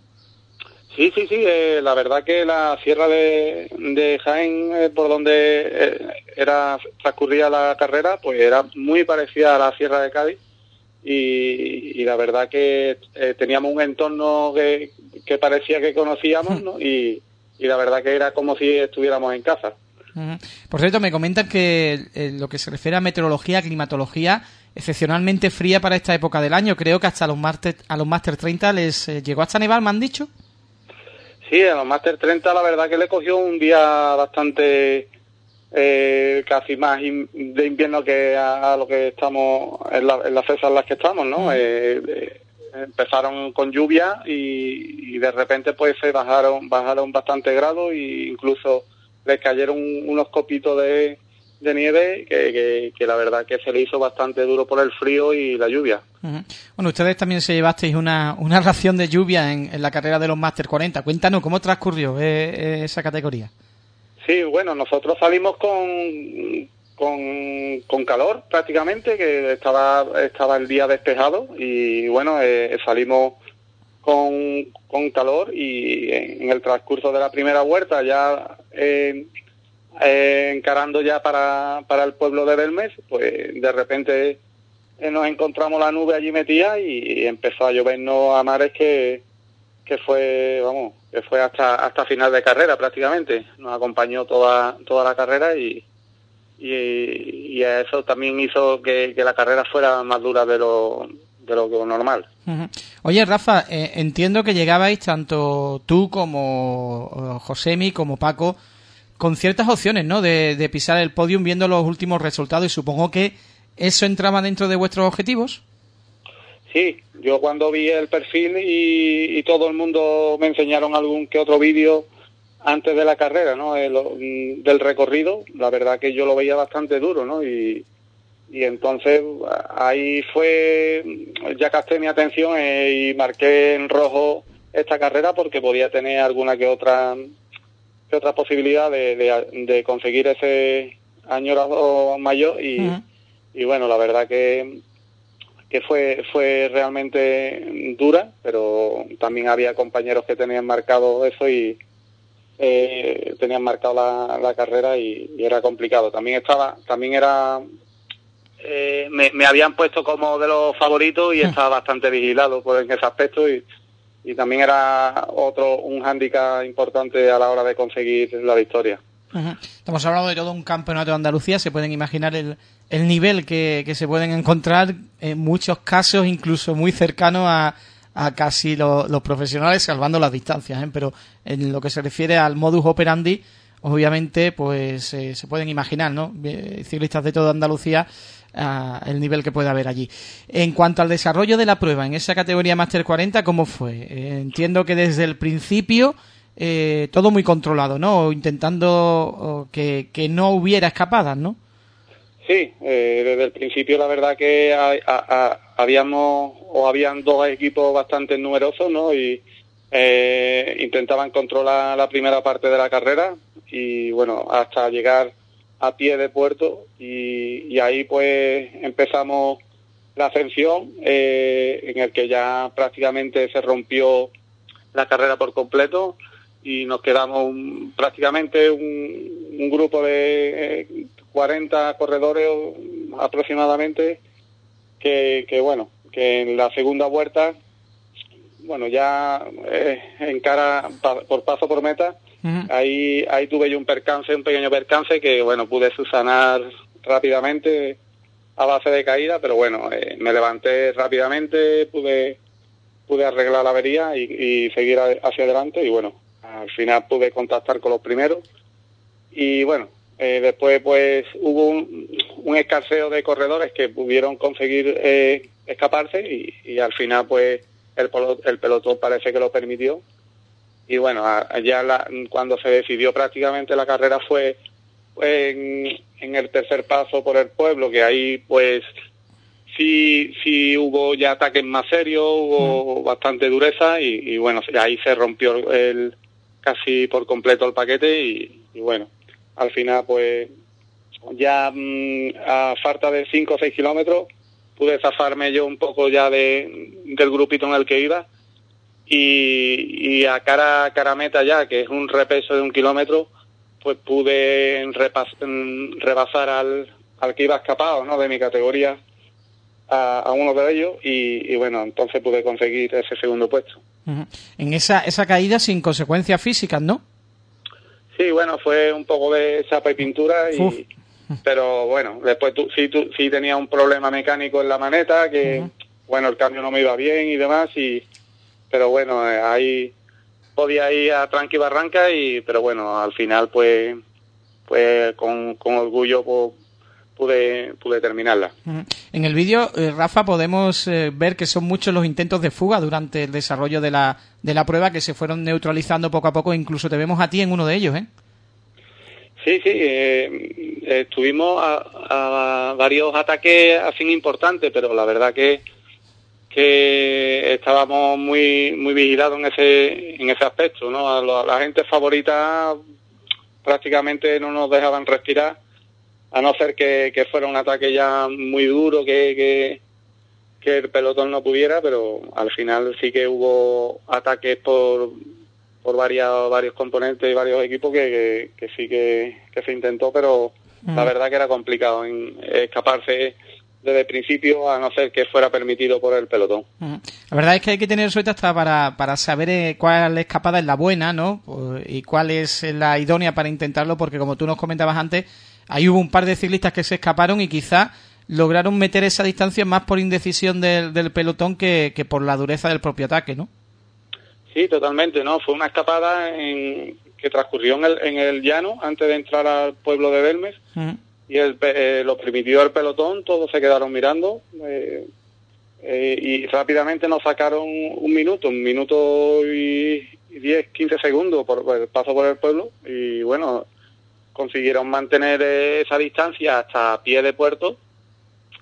Sí, sí, sí. Eh, la verdad que la sierra de, de Jaén, eh, por donde eh, era transcurría la carrera, pues era muy parecida a la sierra de Cádiz. Y, la verdad que teníamos un entorno que, que, parecía que conocíamos, ¿no? Y, y, la verdad que era como si estuviéramos en casa. Por cierto, me comentan que lo que se refiere a meteorología, climatología, excepcionalmente fría para esta época del año. Creo que hasta los Master, a los Master 30 les llegó hasta nevar, me han dicho. Sí, a los Master 30 la verdad que le cogió un día bastante eh, casi más de invierno que a, lo que estamos en, las fechas en las que estamos, ¿no? Eh, eh, empezaron con lluvia y, de repente pues se bajaron bajaron bastante grados e incluso les cayeron unos copitos de, de nieve que, que, la verdad que se le hizo bastante duro por el frío y la lluvia. Bueno, ustedes también se llevasteis una, una ración de lluvia en, la carrera de los Master 40. Cuéntanos, ¿cómo transcurrió eh, eh, esa categoría? Sí, bueno, nosotros salimos con, con, calor prácticamente, que estaba, estaba el día despejado y bueno, eh, salimos con, con calor y en, el transcurso de la primera vuelta ya eh, encarando ya para, para el pueblo de Belmes, pues de repente eh, nos encontramos la nube allí metida y, empezó a llovernos a mares que, que fue, vamos, que fue hasta hasta final de carrera prácticamente. Nos acompañó toda toda la carrera y y, eso también hizo que, la carrera fuera más dura de lo de lo normal. Oye, Rafa, eh, entiendo que llegabais tanto tú como eh, Josemi como Paco con ciertas opciones, ¿no? De, pisar el podium viendo los últimos resultados y supongo que eso entraba dentro de vuestros objetivos. Sí, yo cuando vi el perfil y, todo el mundo me enseñaron algún que otro vídeo antes de la carrera, ¿no? Mm, del recorrido, la verdad que yo lo veía bastante duro, ¿no? Y, entonces ahí fue, ya gasté mi atención eh, y marqué en rojo esta carrera porque podía tener alguna que otra que otra posibilidad de, conseguir ese añorado mayor y, y bueno, la verdad que que fue, fue realmente dura, pero también había compañeros que tenían marcado eso y eh, tenían marcado la, carrera y, era complicado. También estaba, también era, eh, me, habían puesto como de los favoritos y estaba bastante vigilado por en ese aspecto y, y también era otro, un hándicap importante a la hora de conseguir la victoria. Estamos hablando de todo un campeonato de Andalucía, se pueden imaginar el, el nivel que, que, se pueden encontrar en muchos casos, incluso muy cercano a, a casi los profesionales, salvando las distancias. ¿eh? Pero en lo que se refiere al modus operandi, obviamente, pues eh, se pueden imaginar, ¿no? Ciclistas de toda Andalucía, el nivel que puede haber allí. En cuanto al desarrollo de la prueba, en esa categoría Master 40, ¿cómo fue? Eh, entiendo que desde el principio eh, todo muy controlado, ¿no? Intentando que, que, no hubiera escapadas, ¿no? Sí, eh, desde el principio la verdad que habíamos o habían dos equipos bastante numerosos, ¿no? Y eh, intentaban controlar la primera parte de la carrera y bueno, hasta llegar a pie de puerto y, ahí pues empezamos la ascensión en el que ya prácticamente se rompió la carrera por completo y nos quedamos prácticamente un, grupo de 40 eh, corredores aproximadamente que, que, bueno que en la segunda vuelta bueno ya eh, en cara por paso por meta ahí ahí tuve yo un percance un pequeño percance que bueno pude subsanar rápidamente a base de caída pero bueno eh, me levanté rápidamente pude pude arreglar la avería y, y seguir hacia adelante y bueno al final pude contactar con los primeros. Y bueno, eh, después pues hubo un, escarceo de corredores que pudieron conseguir eh, escaparse y, al final pues el pelotón parece que lo permitió y bueno, ya cuando se decidió prácticamente la carrera fue en, el tercer paso por el pueblo, que ahí pues sí, sí hubo ya ataques más serios, hubo mm. bastante dureza y, y, bueno, ahí se rompió el, casi por completo el paquete y, bueno, al final pues ya mm, a falta de 5 o 6 kilómetros pude zafarme yo un poco ya de, del grupito en el que iba y, a cara, cara meta ya, que es un repeso de un kilómetro, pues pude rebasar al, al que iba escapado ¿no? de mi categoría a, uno de ellos y, bueno, entonces pude conseguir ese segundo puesto. En esa, esa caída sin consecuencias físicas, ¿no? Sí, bueno, fue un poco de chapa y pintura y... Pero bueno, después tú, sí, tú, sí tenía un problema mecánico en la maneta, que bueno, el cambio no me iba bien y demás, y pero bueno, eh, ahí podía ir a tranqui barranca, y pero bueno, al final pues pues con, con orgullo pues, pude, pude terminarla. En el vídeo, eh, Rafa, podemos eh, ver que son muchos los intentos de fuga durante el desarrollo de la, de la prueba que se fueron neutralizando poco a poco, incluso te vemos a ti en uno de ellos, ¿eh? Sí, sí, eh, estuvimos a, varios ataques así importantes, pero la verdad que que estábamos muy muy vigilados en ese en ese aspecto, ¿no? A la, a la gente favorita prácticamente no nos dejaban respirar a no ser que, fuera un ataque ya muy duro, que, que, el pelotón no pudiera, pero al final sí que hubo ataques por, por varios, varios componentes y varios equipos que, sí que, se intentó, pero la verdad que era complicado en escaparse desde el principio a no ser que fuera permitido por el pelotón. La verdad es que hay que tener suerte hasta para, para saber eh, cuál escapada es la buena, ¿no? Y cuál es la idónea para intentarlo, porque como tú nos comentabas antes, ahí hubo un par de ciclistas que se escaparon y quizá lograron meter esa distancia más por indecisión del, pelotón que, por la dureza del propio ataque, ¿no? Sí, totalmente, ¿no? Fue una escapada en, que transcurrió en el, en el llano antes de entrar al pueblo de Belmes y el, eh, lo permitió el pelotón, todos se quedaron mirando eh, eh, y rápidamente nos sacaron un minuto, un minuto y, diez, quince segundos por, el paso por el pueblo y bueno, consiguieron mantener esa distancia hasta pie de puerto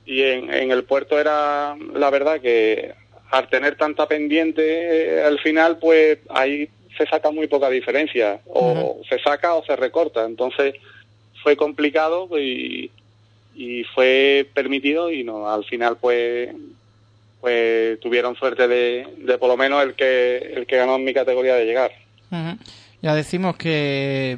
y en, en el puerto era la verdad que al tener tanta pendiente al final pues ahí se saca muy poca diferencia o se saca o se recorta entonces fue complicado y, y fue permitido y no al final pues pues tuvieron suerte de, de por lo menos el que el que ganó en mi categoría de llegar ya decimos que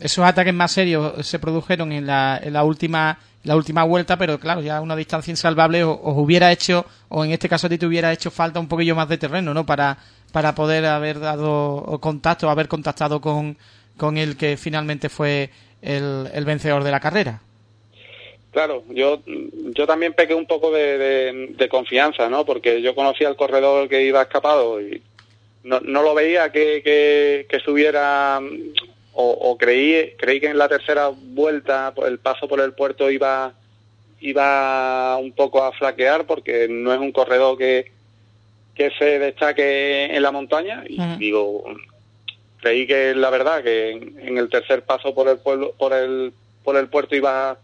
esos ataques más serios se produjeron en la, en la última la última vuelta, pero claro, ya una distancia insalvable os, hubiera hecho, o en este caso a ti te hubiera hecho falta un poquillo más de terreno, ¿no? Para, para poder haber dado contacto, haber contactado con, con el que finalmente fue el, vencedor de la carrera. Claro, yo, yo también pequé un poco de, confianza, ¿no? Porque yo conocía al corredor que iba escapado y no, no lo veía que, que, que subiera o, creí, creí que en la tercera vuelta el paso por el puerto iba, iba un poco a flaquear porque no es un corredor que, que se destaque en la montaña y digo, creí que la verdad que en, el tercer paso por el pueblo, por el, por el puerto iba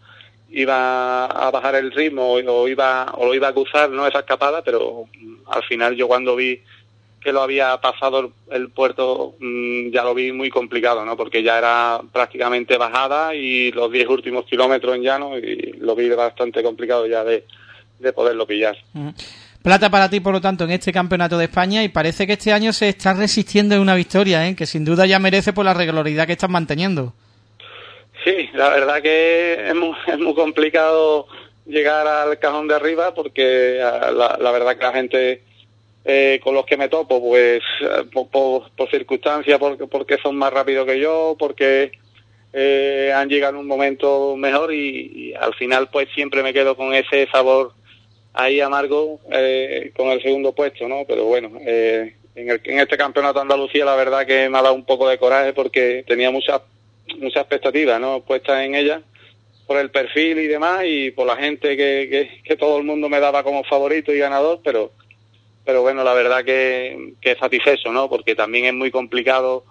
iba a bajar el ritmo o iba o lo iba a cruzar no esa escapada pero al final yo cuando vi que lo había pasado el, puerto mm, ya lo vi muy complicado no porque ya era prácticamente bajada y los diez últimos kilómetros en llano y lo vi bastante complicado ya de, de poderlo pillar Plata para ti, por lo tanto, en este campeonato de España y parece que este año se está resistiendo en una victoria, ¿eh? que sin duda ya merece por la regularidad que estás manteniendo. Sí, la verdad que es muy, es muy complicado llegar al cajón de arriba porque ah, la, verdad que la gente eh, con los que me topo, pues eh, por, circunstancias, porque, porque son más rápidos que yo, porque eh, han llegado en un momento mejor y, al final pues siempre me quedo con ese sabor ahí amargo eh, con el segundo puesto, ¿no? Pero bueno, eh, en, el, en este campeonato de Andalucía la verdad que me ha dado un poco de coraje porque tenía muchas muchas expectativas, ¿no? Puestas en ella por el perfil y demás y por la gente que, que, todo el mundo me daba como favorito y ganador, pero pero bueno, la verdad que, que satisfecho, ¿no? Porque también es muy complicado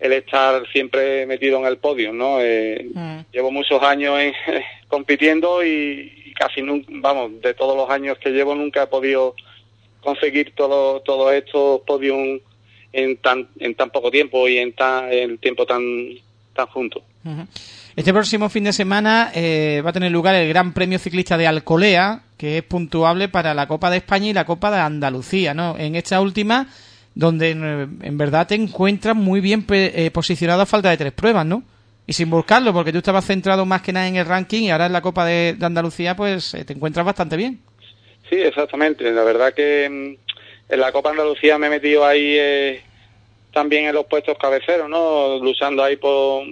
el estar siempre metido en el podio, ¿no? Eh, mm. Llevo muchos años compitiendo y, casi nunca, vamos, de todos los años que llevo nunca he podido conseguir todo, todos estos podios en tan, en tan poco tiempo y en tan, en tiempo tan, tan junto. Este próximo fin de semana eh, va a tener lugar el Gran Premio Ciclista de Alcolea, que es puntuable para la Copa de España y la Copa de Andalucía, ¿no? En esta última, donde en, verdad te encuentras muy bien eh, posicionado a falta de tres pruebas, ¿no? Y sin buscarlo, porque tú estabas centrado más que nada en el ranking y ahora en la Copa de, Andalucía, pues eh, te encuentras bastante bien. Sí, exactamente. La verdad que mm, en la Copa de Andalucía me he metido ahí eh, también en los puestos cabeceros, ¿no? Luchando ahí por,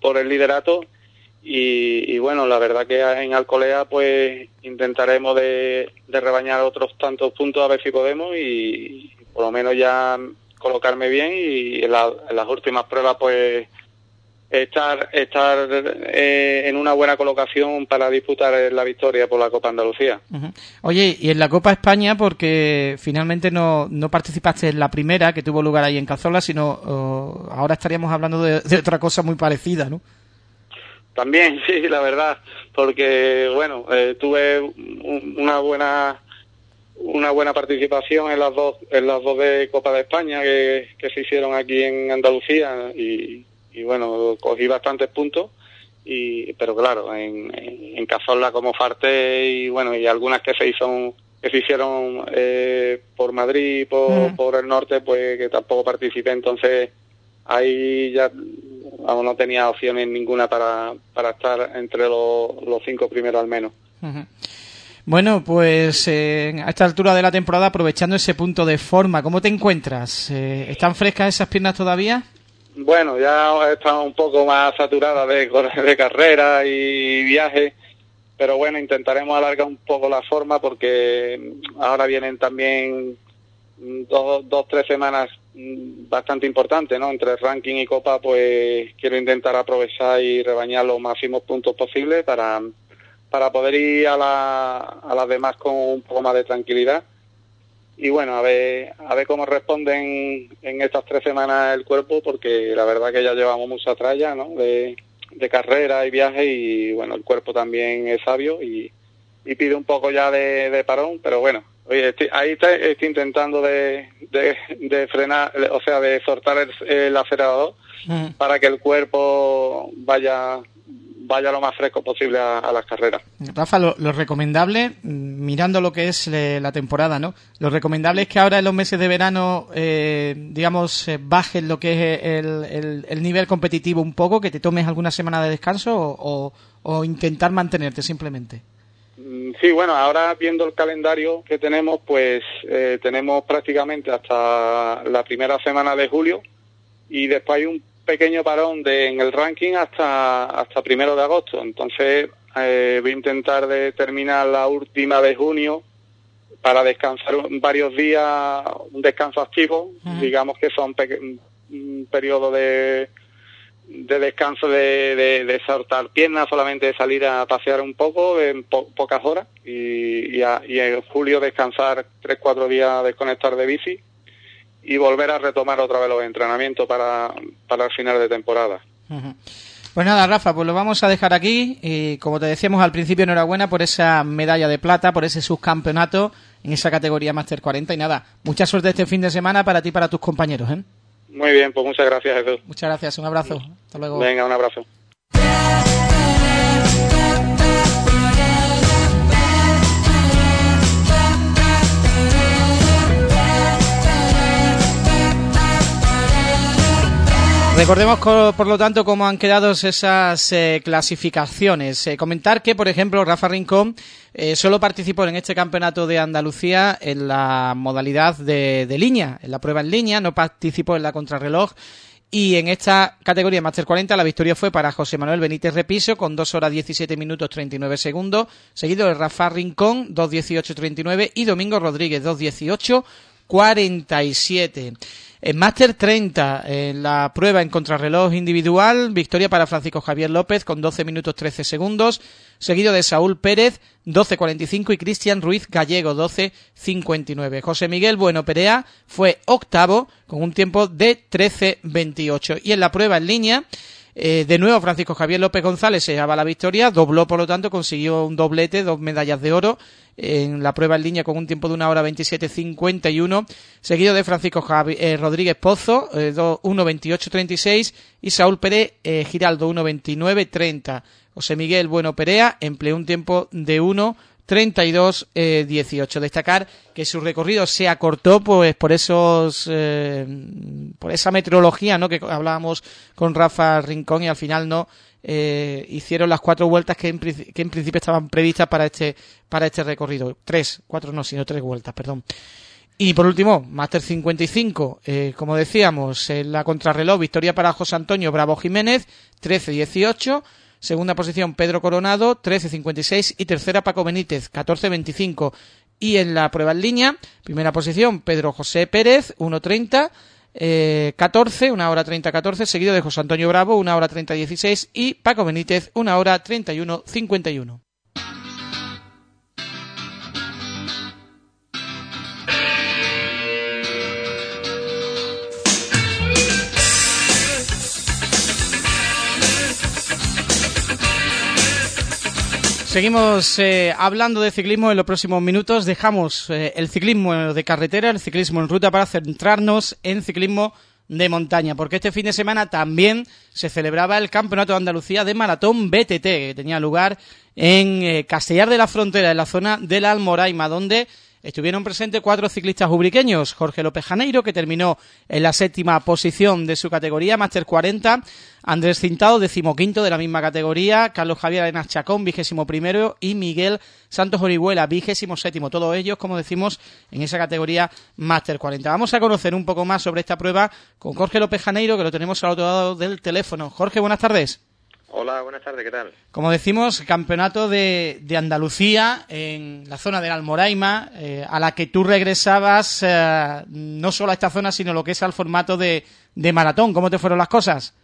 por el liderato. Y, bueno, la verdad que en Alcolea pues intentaremos de, rebañar otros tantos puntos a ver si podemos y, por lo menos ya colocarme bien y en las últimas pruebas pues estar, estar eh, en una buena colocación para disputar la victoria por la Copa Andalucía. Oye, y en la Copa España, porque finalmente no, no participaste en la primera que tuvo lugar ahí en Cazola, sino ahora estaríamos hablando de, otra cosa muy parecida, ¿no? También, sí, la verdad, porque, bueno, eh, tuve una buena una buena participación en las dos en las dos de Copa de España que, que se hicieron aquí en Andalucía y, y bueno, cogí bastantes puntos, y, pero claro, en, en Cazorla como Farte y bueno, y algunas que se hizo que se hicieron eh, por Madrid, por, por el norte, pues que tampoco participé, entonces ahí ya no tenía opciones ninguna para, para estar entre los, los cinco primeros al menos. Bueno, pues eh, a esta altura de la temporada, aprovechando ese punto de forma, ¿cómo te encuentras? Eh, ¿Están frescas esas piernas todavía? Bueno, ya estamos un poco más saturadas de, de carrera y viaje, pero bueno, intentaremos alargar un poco la forma porque ahora vienen también dos, dos tres semanas bastante importantes, ¿no? Entre ranking y copa, pues quiero intentar aprovechar y rebañar los máximos puntos posibles para, para poder ir a, la, a las demás con un poco más de tranquilidad y bueno, a ver, a ver cómo responden en estas tres semanas el cuerpo, porque la verdad que ya llevamos mucha tralla, ¿no? De, carrera y viaje y bueno, el cuerpo también es sabio y, pide un poco ya de, parón, pero bueno, oye, ahí estoy intentando de, de, frenar, o sea, de soltar el, acelerador mm. para que el cuerpo vaya vaya lo más fresco posible a, las carreras. Rafa, lo, recomendable, mm, mirando lo que es eh, la temporada, ¿no? Lo recomendable es que ahora en los meses de verano, eh, digamos, eh, bajes lo que es el, nivel competitivo un poco, que te tomes alguna semana de descanso o, intentar mantenerte simplemente. Mm, sí, bueno, ahora viendo el calendario que tenemos, pues tenemos prácticamente hasta la primera semana de julio y después hay un pequeño parón de, en el ranking hasta, hasta primero de agosto. Entonces eh, voy a intentar de terminar la última de junio para descansar varios días, un descanso activo, digamos que son un periodo de, de descanso de, de, soltar piernas, solamente de salir a pasear un poco en pocas horas y, y, y en julio descansar tres, cuatro días desconectar de bici y volver a retomar otra vez los entrenamientos para, para el final de temporada. Pues nada, Rafa, pues lo vamos a dejar aquí. Y como te decíamos al principio, enhorabuena por esa medalla de plata, por ese subcampeonato en esa categoría Master 40. Y nada, mucha suerte este fin de semana para ti y para tus compañeros. ¿eh? Muy bien, pues muchas gracias, Jesús. Muchas gracias, un abrazo. Hasta luego. Venga, un abrazo. Recordemos, por lo tanto, cómo han quedado esas eh, clasificaciones. Eh, comentar que, por ejemplo, Rafa Rincón eh, solo participó en este campeonato de Andalucía en la modalidad de, línea, en la prueba en línea, no participó en la contrarreloj. Y en esta categoría Master 40 la victoria fue para José Manuel Benítez Repiso con 2 horas 17 minutos 39 segundos, seguido de Rafa Rincón 2.18.39 39 y Domingo Rodríguez 2.18 47. En Master 30, en la prueba en contrarreloj individual, victoria para Francisco Javier López con 12 minutos 13 segundos, seguido de Saúl Pérez 12.45 y Cristian Ruiz Gallego 12.59. José Miguel Bueno Perea fue octavo con un tiempo de 13.28. Y en la prueba en línea, eh, de nuevo, Francisco Javier López González se llevaba la victoria, dobló, por lo tanto, consiguió un doblete, dos medallas de oro en la prueba en línea con un tiempo de una hora 27.51, seguido de Francisco Javi, eh, Rodríguez Pozo, eh, 1.28.36 y Saúl Pérez eh, Giraldo, 1.29.30. José Miguel Bueno Perea empleó un tiempo de 1 32 18. Destacar que su recorrido se acortó pues por esos eh, por esa meteorología, ¿no? que hablábamos con Rafa Rincón y al final no eh, hicieron las cuatro vueltas que en, que en, principio estaban previstas para este para este recorrido. Tres, cuatro no, sino tres vueltas, perdón. Y por último, Master 55, eh, como decíamos, en la contrarreloj, victoria para José Antonio Bravo Jiménez, 13-18. Segunda posición, Pedro Coronado, 13.56. Y tercera, Paco Benítez, 14.25. Y en la prueba en línea, primera posición, Pedro José Pérez, 1.30. Eh, 14, una hora 30 14, seguido de José Antonio Bravo, una hora 30 16 y Paco Benítez, una hora 31 51. Seguimos eh, hablando de ciclismo en los próximos minutos. Dejamos eh, el ciclismo de carretera, el ciclismo en ruta para centrarnos en ciclismo de montaña, porque este fin de semana también se celebraba el Campeonato de Andalucía de Maratón BTT, que tenía lugar en eh, Castellar de la Frontera, en la zona de la Almoraima, donde estuvieron presentes cuatro ciclistas ubriqueños. Jorge López Janeiro, que terminó en la séptima posición de su categoría, Máster 40. Andrés Cintado, decimoquinto de la misma categoría. Carlos Javier Arenas Chacón, vigésimo primero. Y Miguel Santos Orihuela, vigésimo séptimo. Todos ellos, como decimos, en esa categoría Máster 40. Vamos a conocer un poco más sobre esta prueba con Jorge López Janeiro, que lo tenemos al otro lado del teléfono. Jorge, buenas tardes. Hola, buenas tardes, ¿qué tal? Como decimos, campeonato de, de Andalucía en la zona del Almoraima, eh, a la que tú regresabas eh, no solo a esta zona, sino lo que es al formato de, de maratón. ¿Cómo te fueron las cosas?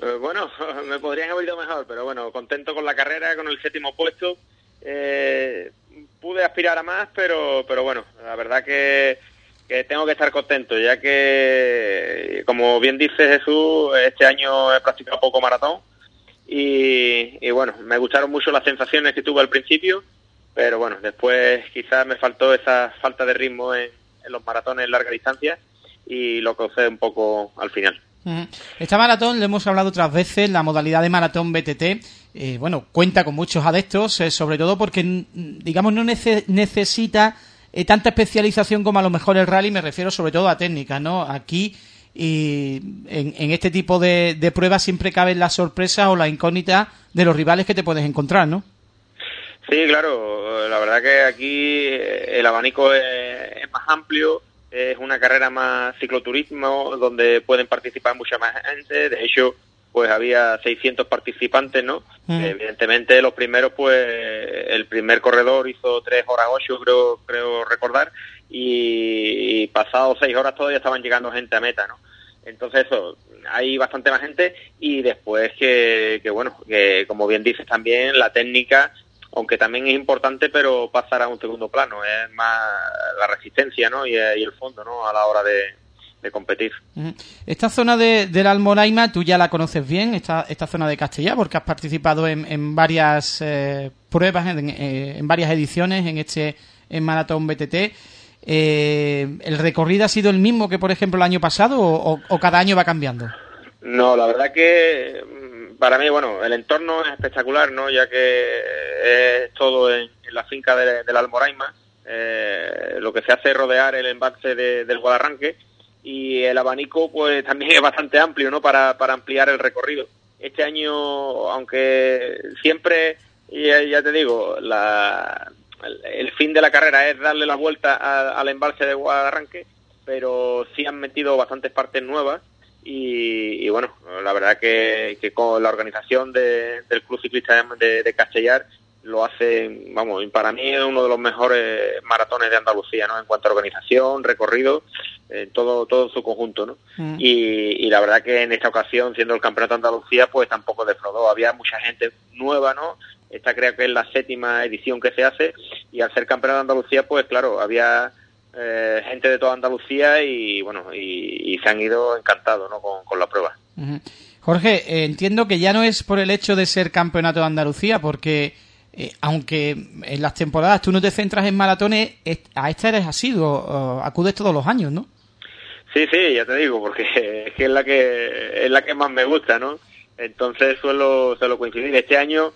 Eh, bueno, me podrían haber ido mejor, pero bueno, contento con la carrera, con el séptimo puesto. Eh, pude aspirar a más, pero, pero bueno, la verdad que, que tengo que estar contento, ya que, como bien dice Jesús, este año he practicado poco maratón y, bueno, me gustaron mucho las sensaciones que tuve al principio, pero bueno, después quizás me faltó esa falta de ritmo en, los maratones larga distancia y lo causa un poco al final. Esta maratón, le hemos hablado otras veces, la modalidad de maratón BTT, eh, bueno, cuenta con muchos adeptos, eh, sobre todo porque, digamos, no necesita eh, tanta especialización como a lo mejor el rally, me refiero sobre todo a técnica, ¿no? Aquí y en, este tipo de, pruebas siempre caben las sorpresas o la incógnita de los rivales que te puedes encontrar, ¿no? Sí, claro, la verdad que aquí el abanico es, más amplio, es una carrera más cicloturismo donde pueden participar mucha más gente, de hecho pues había 600 participantes, ¿no? Mm. Evidentemente los primeros, pues el primer corredor hizo 3 horas 8, creo, creo recordar, y, pasado 6 horas todavía estaban llegando gente a meta, ¿no? Entonces eso, hay bastante más gente y después que, que bueno, que como bien dices también, la técnica aunque también es importante, pero pasar a un segundo plano, es más la resistencia ¿no? y, y el fondo ¿no? a la hora de, de competir. Esta zona de, del Almoraima, tú ya la conoces bien, esta, esta zona de Castellá, porque has participado en, en varias eh, pruebas, eh, en, varias ediciones en este en Maratón BTT. Eh, ¿El recorrido ha sido el mismo que, por ejemplo, el año pasado o, cada año va cambiando? No, la verdad que mm, para mí, bueno, el entorno es espectacular, ¿no? Ya que es todo en, la finca del Almoraima. lo que se hace es rodear el embalse del Guadarranque y el abanico pues también es bastante amplio ¿no? para, para ampliar el recorrido. Este año, aunque siempre, ya, te digo, la, el fin de la carrera es darle la vuelta al embalse de Guadarranque, pero sí han metido bastantes partes nuevas y, bueno, la verdad que, que con la organización de, del Club Ciclista de, de Castellar lo hace, vamos, para mí es uno de los mejores maratones de Andalucía, ¿no? En cuanto a organización, recorrido, en todo, todo su conjunto, ¿no? Mm. Y, la verdad que en esta ocasión, siendo el campeonato de Andalucía, pues tampoco defraudó. Había mucha gente nueva, ¿no? Esta creo que es la séptima edición que se hace y al ser campeonato de Andalucía, pues claro, había eh, gente de toda Andalucía y bueno, y, se han ido encantados, ¿no? Con, la prueba. Jorge, eh, entiendo que ya no es por el hecho de ser campeonato de Andalucía, porque eh, aunque en las temporadas tú no te centras en maratones, a esta eres asiduo, acudes todos los años, ¿no? Sí, sí, ya te digo, porque es que es la que es la que más me gusta, ¿no? Entonces suelo, suelo coincidir. Este año,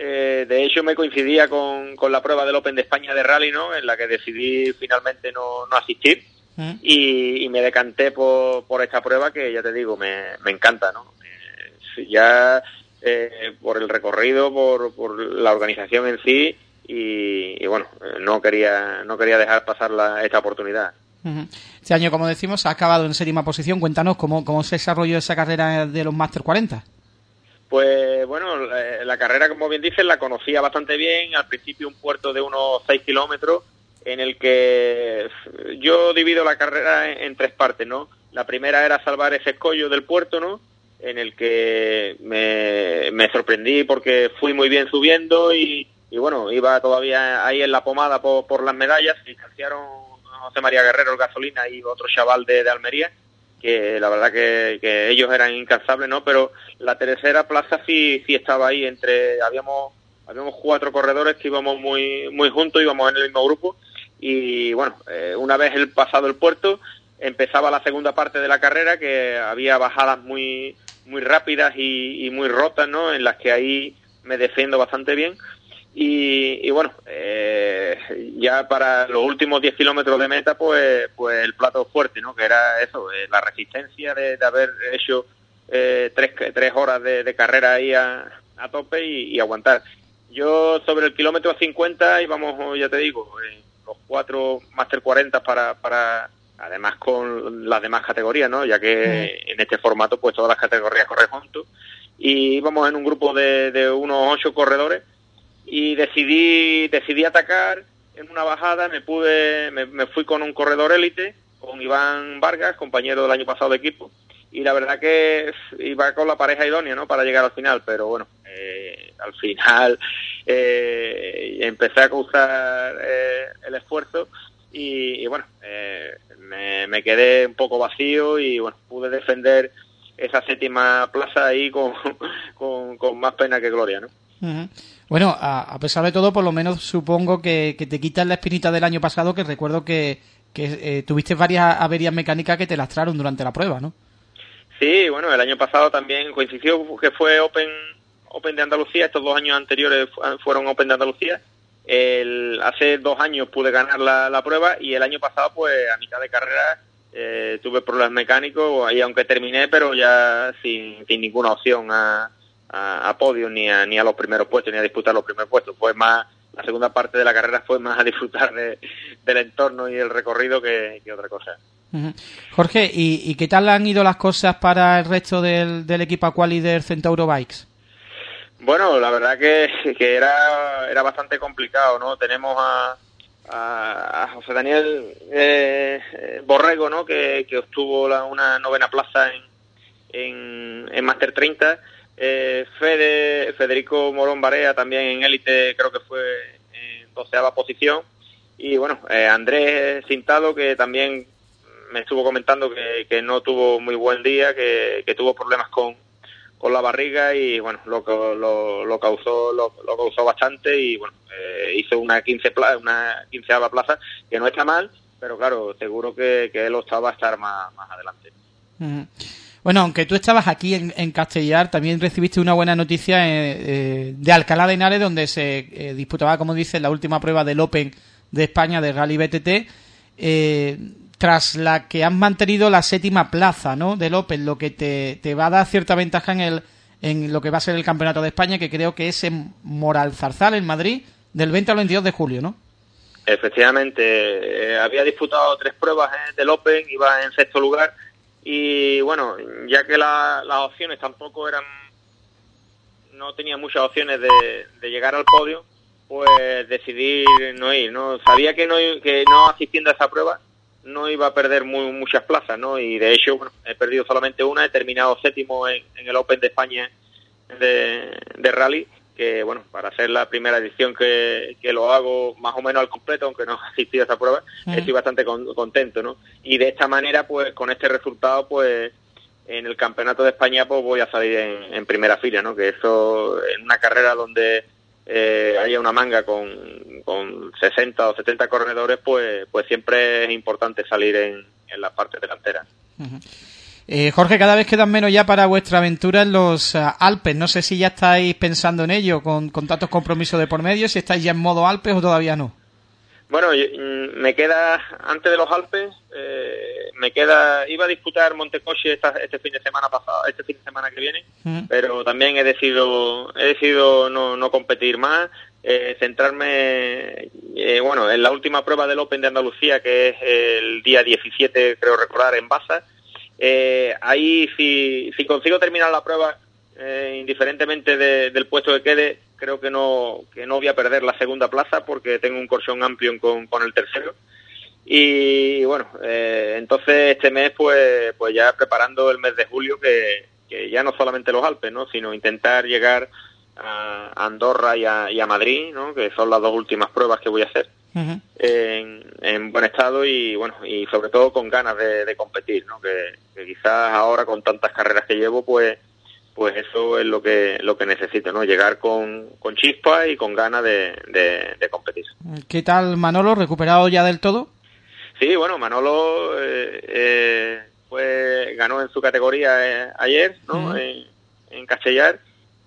eh, de hecho, me coincidía con, con la prueba del Open de España de Rally, ¿no? En la que decidí finalmente no, no asistir mm. y, me decanté por, por esta prueba que, ya te digo, me, me encanta, ¿no? Eh, ya eh, por el recorrido, por, por la organización en sí y, bueno, eh, no quería, no quería dejar pasar la, esta oportunidad. Este año, como decimos, ha acabado en séptima posición. Cuéntanos cómo, cómo se desarrolló esa carrera de los Master 40. Pues bueno, la, carrera, como bien dices, la conocía bastante bien. Al principio un puerto de unos 6 kilómetros en el que yo divido la carrera en, en, tres partes, ¿no? La primera era salvar ese escollo del puerto, ¿no? en el que me, me sorprendí porque fui muy bien subiendo y, y, bueno, iba todavía ahí en la pomada por, por las medallas, distanciaron José María Guerrero, el gasolina y otro chaval de, de Almería, que la verdad que, ellos eran incansables, ¿no? Pero la tercera plaza sí, sí estaba ahí entre, habíamos, habíamos cuatro corredores que íbamos muy, muy juntos, íbamos en el mismo grupo y bueno, eh, una vez el pasado el puerto, empezaba la segunda parte de la carrera que había bajadas muy muy rápidas y, muy rotas, ¿no? En las que ahí me defiendo bastante bien Y, bueno, eh, ya para los últimos 10 kilómetros de meta, pues, pues el plato fuerte, ¿no? Que era eso, eh, la resistencia de, haber hecho eh, tres, tres horas de, carrera ahí a, tope y, aguantar. Yo sobre el kilómetro 50 íbamos, ya te digo, los cuatro Master 40 para, para, además con las demás categorías, ¿no? Ya que en este formato, pues todas las categorías corren juntos. Y íbamos en un grupo de, de unos ocho corredores y decidí, decidí atacar en una bajada, me pude, me, fui con un corredor élite, con Iván Vargas, compañero del año pasado de equipo, y la verdad que iba con la pareja idónea, ¿no? Para llegar al final, pero bueno, eh, al final eh, empecé a causar eh, el esfuerzo y, bueno, me, me, quedé un poco vacío y bueno, pude defender esa séptima plaza ahí con, con, con más pena que gloria, ¿no? Bueno, a, pesar de todo, por lo menos supongo que, te quitas la espinita del año pasado, que recuerdo que, eh, tuviste varias averías mecánicas que te lastraron durante la prueba, ¿no? Sí, bueno, el año pasado también coincidió que fue Open, Open de Andalucía, estos dos años anteriores fueron Open de Andalucía. El, hace dos años pude ganar la, prueba y el año pasado, pues a mitad de carrera, eh, tuve problemas mecánicos y aunque terminé, pero ya sin, sin ninguna opción a, a, podio ni a, ni a los primeros puestos ni a disputar los primeros puestos. Fue más, la segunda parte de la carrera fue más a disfrutar del entorno y el recorrido que, otra cosa. Jorge, ¿y, qué tal han ido las cosas para el resto del, del equipo Aqualider Centauro Bikes? Bueno, la verdad que, que era, era bastante complicado, ¿no? Tenemos a, a, José Daniel eh, Borrego, ¿no? Que, que obtuvo la, una novena plaza en, en, en Master 30 eh, Fede, Federico Morón Barea también en élite creo que fue en doceava posición. Y bueno, eh, Andrés Cintado que también me estuvo comentando que, no tuvo muy buen día, que, tuvo problemas con, con la barriga y bueno, lo, lo, lo causó lo, causó bastante y bueno, eh, hizo una 15 una quinceava plaza que no está mal, pero claro, seguro que, que él estaba a estar más, más adelante. Bueno, aunque tú estabas aquí en, Castellar, también recibiste una buena noticia eh, eh, de Alcalá de Henares, donde se eh, disputaba, como dices, la última prueba del Open de España de Rally BTT, tras la que han mantenido la séptima plaza ¿no? del Open, lo que te, va a dar cierta ventaja en, el, en lo que va a ser el Campeonato de España, que creo que es en Moral Zarzal, en Madrid, del 20 al 22 de julio, ¿no? Efectivamente, había disputado tres pruebas del Open, iba en sexto lugar y bueno, ya que las opciones tampoco eran, no tenía muchas opciones de, llegar al podio, pues decidí no ir, ¿no? Sabía que no, que no asistiendo a esa prueba no iba a perder muy, muchas plazas, ¿no? Y de hecho, bueno, he perdido solamente una, he terminado séptimo en, el Open de España de, de rally que bueno, para hacer la primera edición que, que, lo hago más o menos al completo, aunque no he asistido a esa prueba, estoy bastante contento, ¿no? Y de esta manera, pues con este resultado, pues en el Campeonato de España, pues voy a salir en, primera fila, ¿no? Que eso, en una carrera donde eh, haya una manga con, con 60 o 70 corredores, pues, pues siempre es importante salir en, en la parte delantera. Eh, Jorge, cada vez quedan menos ya para vuestra aventura en los eh, Alpes. No sé si ya estáis pensando en ello, con, con tantos compromisos de por medio, si estáis ya en modo Alpes o todavía no. Bueno, mm, me queda, antes de los Alpes, eh, me queda, iba a disputar Montecoche este fin de semana pasado, este fin de semana que viene, pero también he decidido, he decidido no, no competir más, centrarme, bueno, en la última prueba del Open de Andalucía, que es el día 17, creo recordar, en Baza, eh, ahí, si, si consigo terminar la prueba, eh, indiferentemente del puesto que quede, creo que no, que no voy a perder la segunda plaza porque tengo un colchón amplio con, con el tercero. Y bueno, eh, entonces este mes, pues, pues ya preparando el mes de julio, que, que ya no solamente los Alpes, ¿no? sino intentar llegar a Andorra y a, y a Madrid, ¿no? que son las dos últimas pruebas que voy a hacer en, buen estado y bueno y sobre todo con ganas de, competir ¿no? Que, quizás ahora con tantas carreras que llevo pues pues eso es lo que lo que necesito no llegar con, con chispa y con ganas de, de, competir. Qué tal Manolo recuperado ya del todo sí bueno Manolo eh, eh, pues ganó en su categoría eh, ayer no en, en Castellar.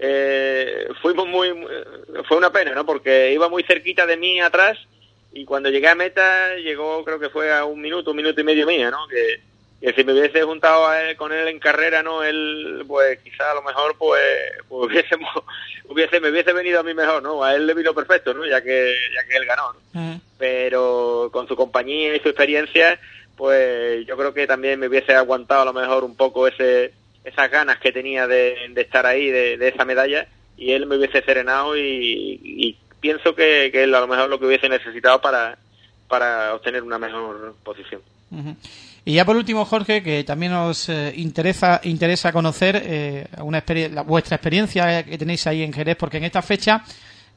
Eh, fuimos muy, fue una pena, ¿no? Porque iba muy cerquita de mí atrás y cuando llegué a meta llegó, creo que fue a un minuto, un minuto y medio mía, ¿no? Que, si me hubiese juntado con él en carrera, ¿no? Él, pues quizá a lo mejor, pues, pues hubiese, me hubiese venido a mí mejor, ¿no? A él le vino perfecto, ¿no? Ya que, ya que él ganó, ¿no? Pero con su compañía y su experiencia, pues yo creo que también me hubiese aguantado a lo mejor un poco ese esas ganas que tenía de, estar ahí, de, esa medalla, y él me hubiese serenado y, pienso que, que, él a lo mejor lo que hubiese necesitado para, para obtener una mejor posición. Y ya por último, Jorge, que también nos eh, interesa, interesa conocer eh, una vuestra experiencia que tenéis ahí en Jerez, porque en esta fecha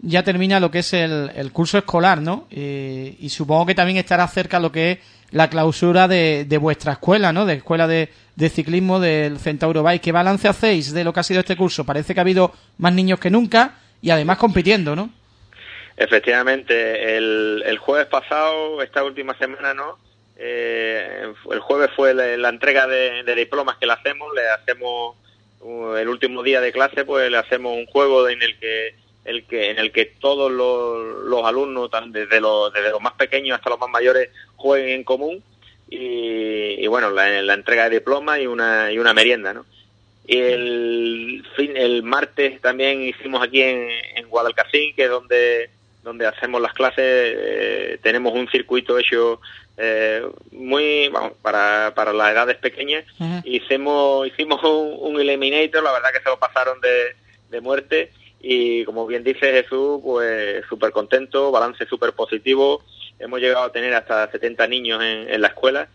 ya termina lo que es el, el curso escolar, ¿no? Y supongo que también estará cerca lo que es la clausura de, de vuestra escuela, ¿no? De escuela de, de ciclismo del Centauro Bike. ¿Qué balance hacéis de lo que ha sido este curso? Parece que ha habido más niños que nunca y además compitiendo, ¿no? Efectivamente, el, el jueves pasado, esta última semana, ¿no? Eh, el jueves fue la, entrega de, diplomas que le hacemos, le hacemos uh, el último día de clase, pues le hacemos un juego en el que el que en el que todos los, los alumnos, desde los, desde los más pequeños hasta los más mayores, jueguen en común y, bueno, la, entrega de diploma y una, y una merienda, ¿no? Y el, fin, el martes también hicimos aquí en, en Guadalcacín, que es donde, donde hacemos las clases, eh, tenemos un circuito hecho eh, muy, vamos, para, para las edades pequeñas. Hicimos, hicimos un, un, Eliminator, la verdad que se lo pasaron de, de muerte. Y como bien dice Jesús, pues súper contento, balance súper positivo hemos llegado a tener hasta 70 niños en, la escuela.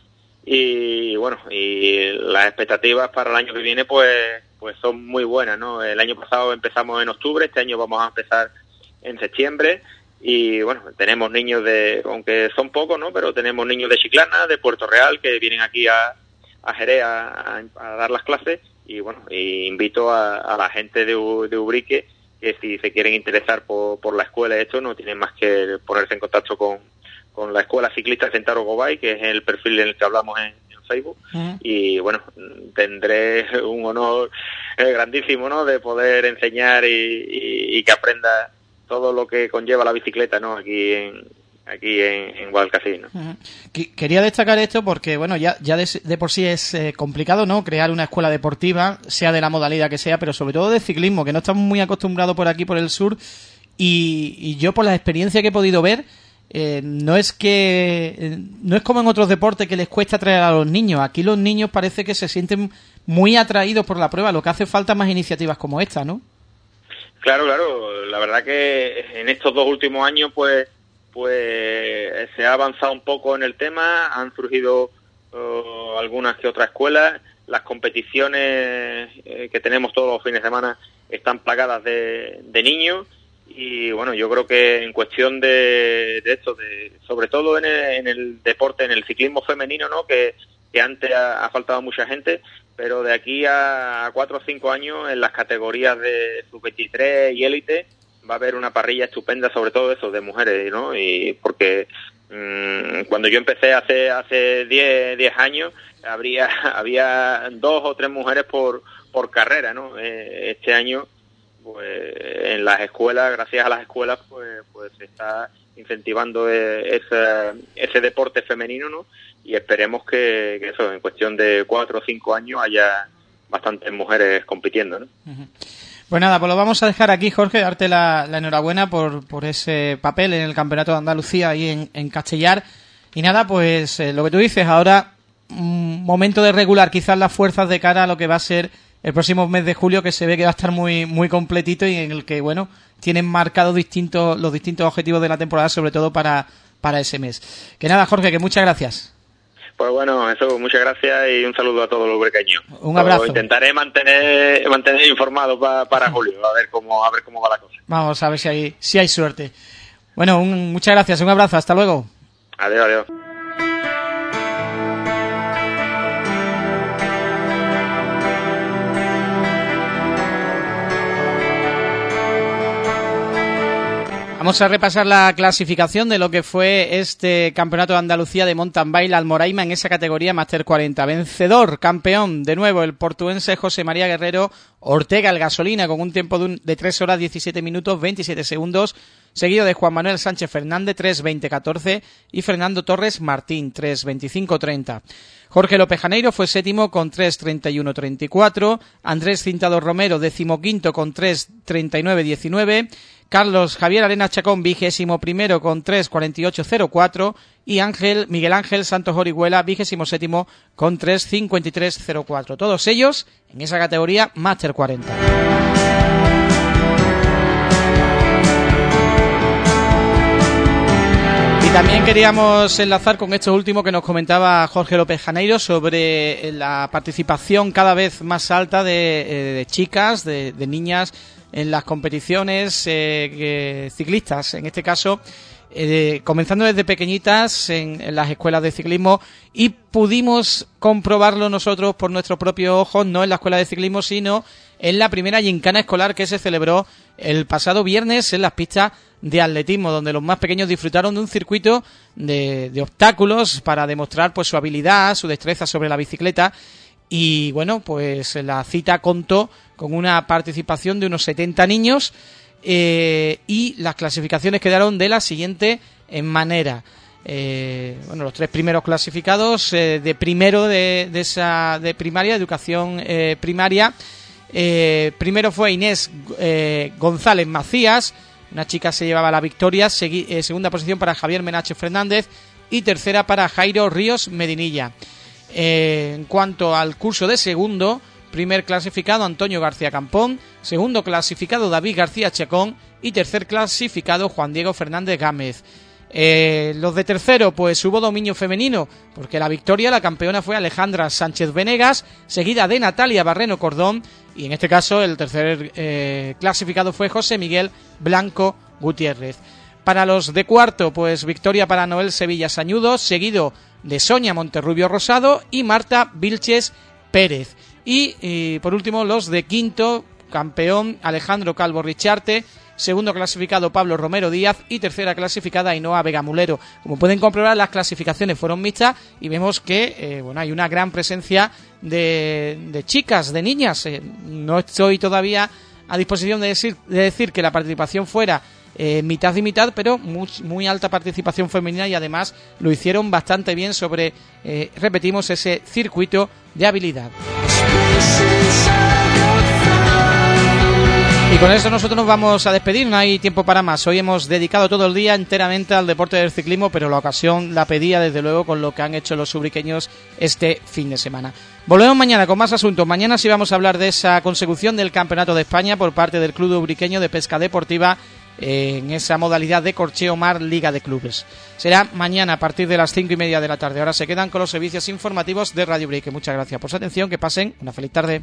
Y bueno, y las expectativas para el año que viene pues pues son muy buenas, ¿no? El año pasado empezamos en octubre, este año vamos a empezar en septiembre y bueno, tenemos niños de, aunque son pocos, ¿no? Pero tenemos niños de Chiclana, de Puerto Real, que vienen aquí a, a Jerez a, dar las clases y bueno, y invito a, la gente de, de Ubrique que si se quieren interesar por, por la escuela esto, no tienen más que ponerse en contacto con, con la Escuela Ciclista Centauro Gobay, que es el perfil en el que hablamos en, Facebook. Y bueno, tendré un honor eh, grandísimo ¿no? de poder enseñar y, que aprenda todo lo que conlleva la bicicleta ¿no? aquí en, aquí en, en Quería destacar esto porque, bueno, ya, ya de, por sí es eh, complicado, ¿no? Crear una escuela deportiva, sea de la modalidad que sea, pero sobre todo de ciclismo, que no estamos muy acostumbrados por aquí, por el sur, y, y yo por la experiencia que he podido ver, eh, no es que eh, no es como en otros deportes que les cuesta atraer a los niños. Aquí los niños parece que se sienten muy atraídos por la prueba. Lo que hace falta más iniciativas como esta, ¿no? Claro, claro. La verdad que en estos dos últimos años, pues, pues se ha avanzado un poco en el tema. Han surgido oh, algunas que otras escuelas. Las competiciones eh, que tenemos todos los fines de semana están plagadas de, de niños y bueno, yo creo que en cuestión de, de esto, de, sobre todo en el, deporte, en el ciclismo femenino, ¿no? Que, que antes ha, faltado mucha gente, pero de aquí a cuatro o cinco años en las categorías de sub-23 y élite va a haber una parrilla estupenda, sobre todo eso, de mujeres, ¿no? Y porque mm, cuando yo empecé hace hace 10, diez años, habría, había dos o tres mujeres por, por carrera, ¿no? Eh, este año pues en las escuelas, gracias a las escuelas, pues, pues está incentivando e, ese, ese deporte femenino, ¿no? Y esperemos que, eso, en cuestión de cuatro o cinco años, haya bastantes mujeres compitiendo, ¿no? Pues nada, pues lo vamos a dejar aquí, Jorge, darte la, enhorabuena por, por ese papel en el Campeonato de Andalucía ahí en, Castellar. Y nada, pues eh, lo que tú dices, ahora un momento de regular quizás las fuerzas de cara a lo que va a ser el próximo mes de julio que se ve que va a estar muy muy completito y en el que bueno tienen marcados distintos los distintos objetivos de la temporada sobre todo para para ese mes que nada Jorge que muchas gracias pues bueno, eso, muchas gracias y un saludo a todos los brequeños. Un abrazo. intentaré mantener mantener informado para julio, a ver cómo a ver cómo va la cosa. Vamos a ver si hay si hay suerte. Bueno, muchas gracias, un abrazo, hasta luego. Adiós, adiós. Vamos a repasar la clasificación de lo que fue este Campeonato de Andalucía de Mountain Bike Almoraima en esa categoría Master 40. Vencedor, campeón, de nuevo, el portuense José María Guerrero Ortega, el gasolina, con un tiempo de, de 3 horas 17 minutos 27 segundos, seguido de Juan Manuel Sánchez Fernández 3.20.14 y Fernando Torres Martín 3.25.30. Jorge López Janeiro fue séptimo con 3.31.34, Andrés Cintado Romero decimoquinto con 3.39.19, Carlos Javier Arena Chacón, vigésimo primero con 3.48.04 y Ángel, Miguel Ángel Santos Orihuela, vigésimo séptimo con 3.53.04. Todos ellos en esa categoría Master 40. Y también queríamos enlazar con esto último que nos comentaba Jorge López Janeiro sobre la participación cada vez más alta de, eh, chicas, de niñas en las competiciones eh, ciclistas, en este caso eh, comenzando desde pequeñitas en, las escuelas de ciclismo y pudimos comprobarlo nosotros por nuestros propios ojos, no en la escuela de ciclismo, sino en la primera gincana escolar que se celebró el pasado viernes en las pistas de atletismo, donde los más pequeños disfrutaron de un circuito de, de obstáculos para demostrar pues su habilidad, su destreza sobre la bicicleta y bueno, pues la cita contó con una participación de unos 70 niños eh, y las clasificaciones quedaron de la siguiente manera. Eh, bueno, los tres primeros clasificados eh, de primero de, esa de primaria, educación primaria. primero fue Inés González Macías, una chica se llevaba la victoria, segunda posición para Javier Menache Fernández y tercera para Jairo Ríos Medinilla. En cuanto al curso de segundo, Primer clasificado Antonio García Campón, segundo clasificado David García Chacón y tercer clasificado Juan Diego Fernández Gámez. Eh, los de tercero, pues hubo dominio femenino, porque la victoria, la campeona fue Alejandra Sánchez Venegas, seguida de Natalia Barreno Cordón, y en este caso el tercer eh, clasificado fue José Miguel Blanco Gutiérrez. Para los de cuarto, pues victoria para Noel Sevilla Sañudo, seguido de Sonia Monterrubio Rosado y Marta Vilches Pérez. Y, por último, los de quinto, campeón Alejandro Calvo Richarte, segundo clasificado Pablo Romero Díaz y tercera clasificada Ainhoa Vegamulero. Como pueden comprobar, las clasificaciones fueron mixtas y vemos que eh, bueno, hay una gran presencia de, chicas, de niñas. Eh, no estoy todavía a disposición de decir, de decir que la participación fuera eh, mitad y mitad, pero muy, alta participación femenina y además lo hicieron bastante bien sobre, repetimos, ese circuito de habilidad. Y con eso nosotros nos vamos a despedir, no hay tiempo para más. Hoy hemos dedicado todo el día enteramente al deporte del ciclismo, pero la ocasión la pedía desde luego con lo que han hecho los subriqueños este fin de semana. Volvemos mañana con más asuntos. Mañana sí vamos a hablar de esa consecución del Campeonato de España por parte del Club Ubriqueño de Pesca Deportiva en esa modalidad de Corcheo Mar Liga de Clubes. Será mañana a partir de las cinco y media de la tarde. Ahora se quedan con los servicios informativos de Radio Break. Muchas gracias por su atención. Que pasen una feliz tarde.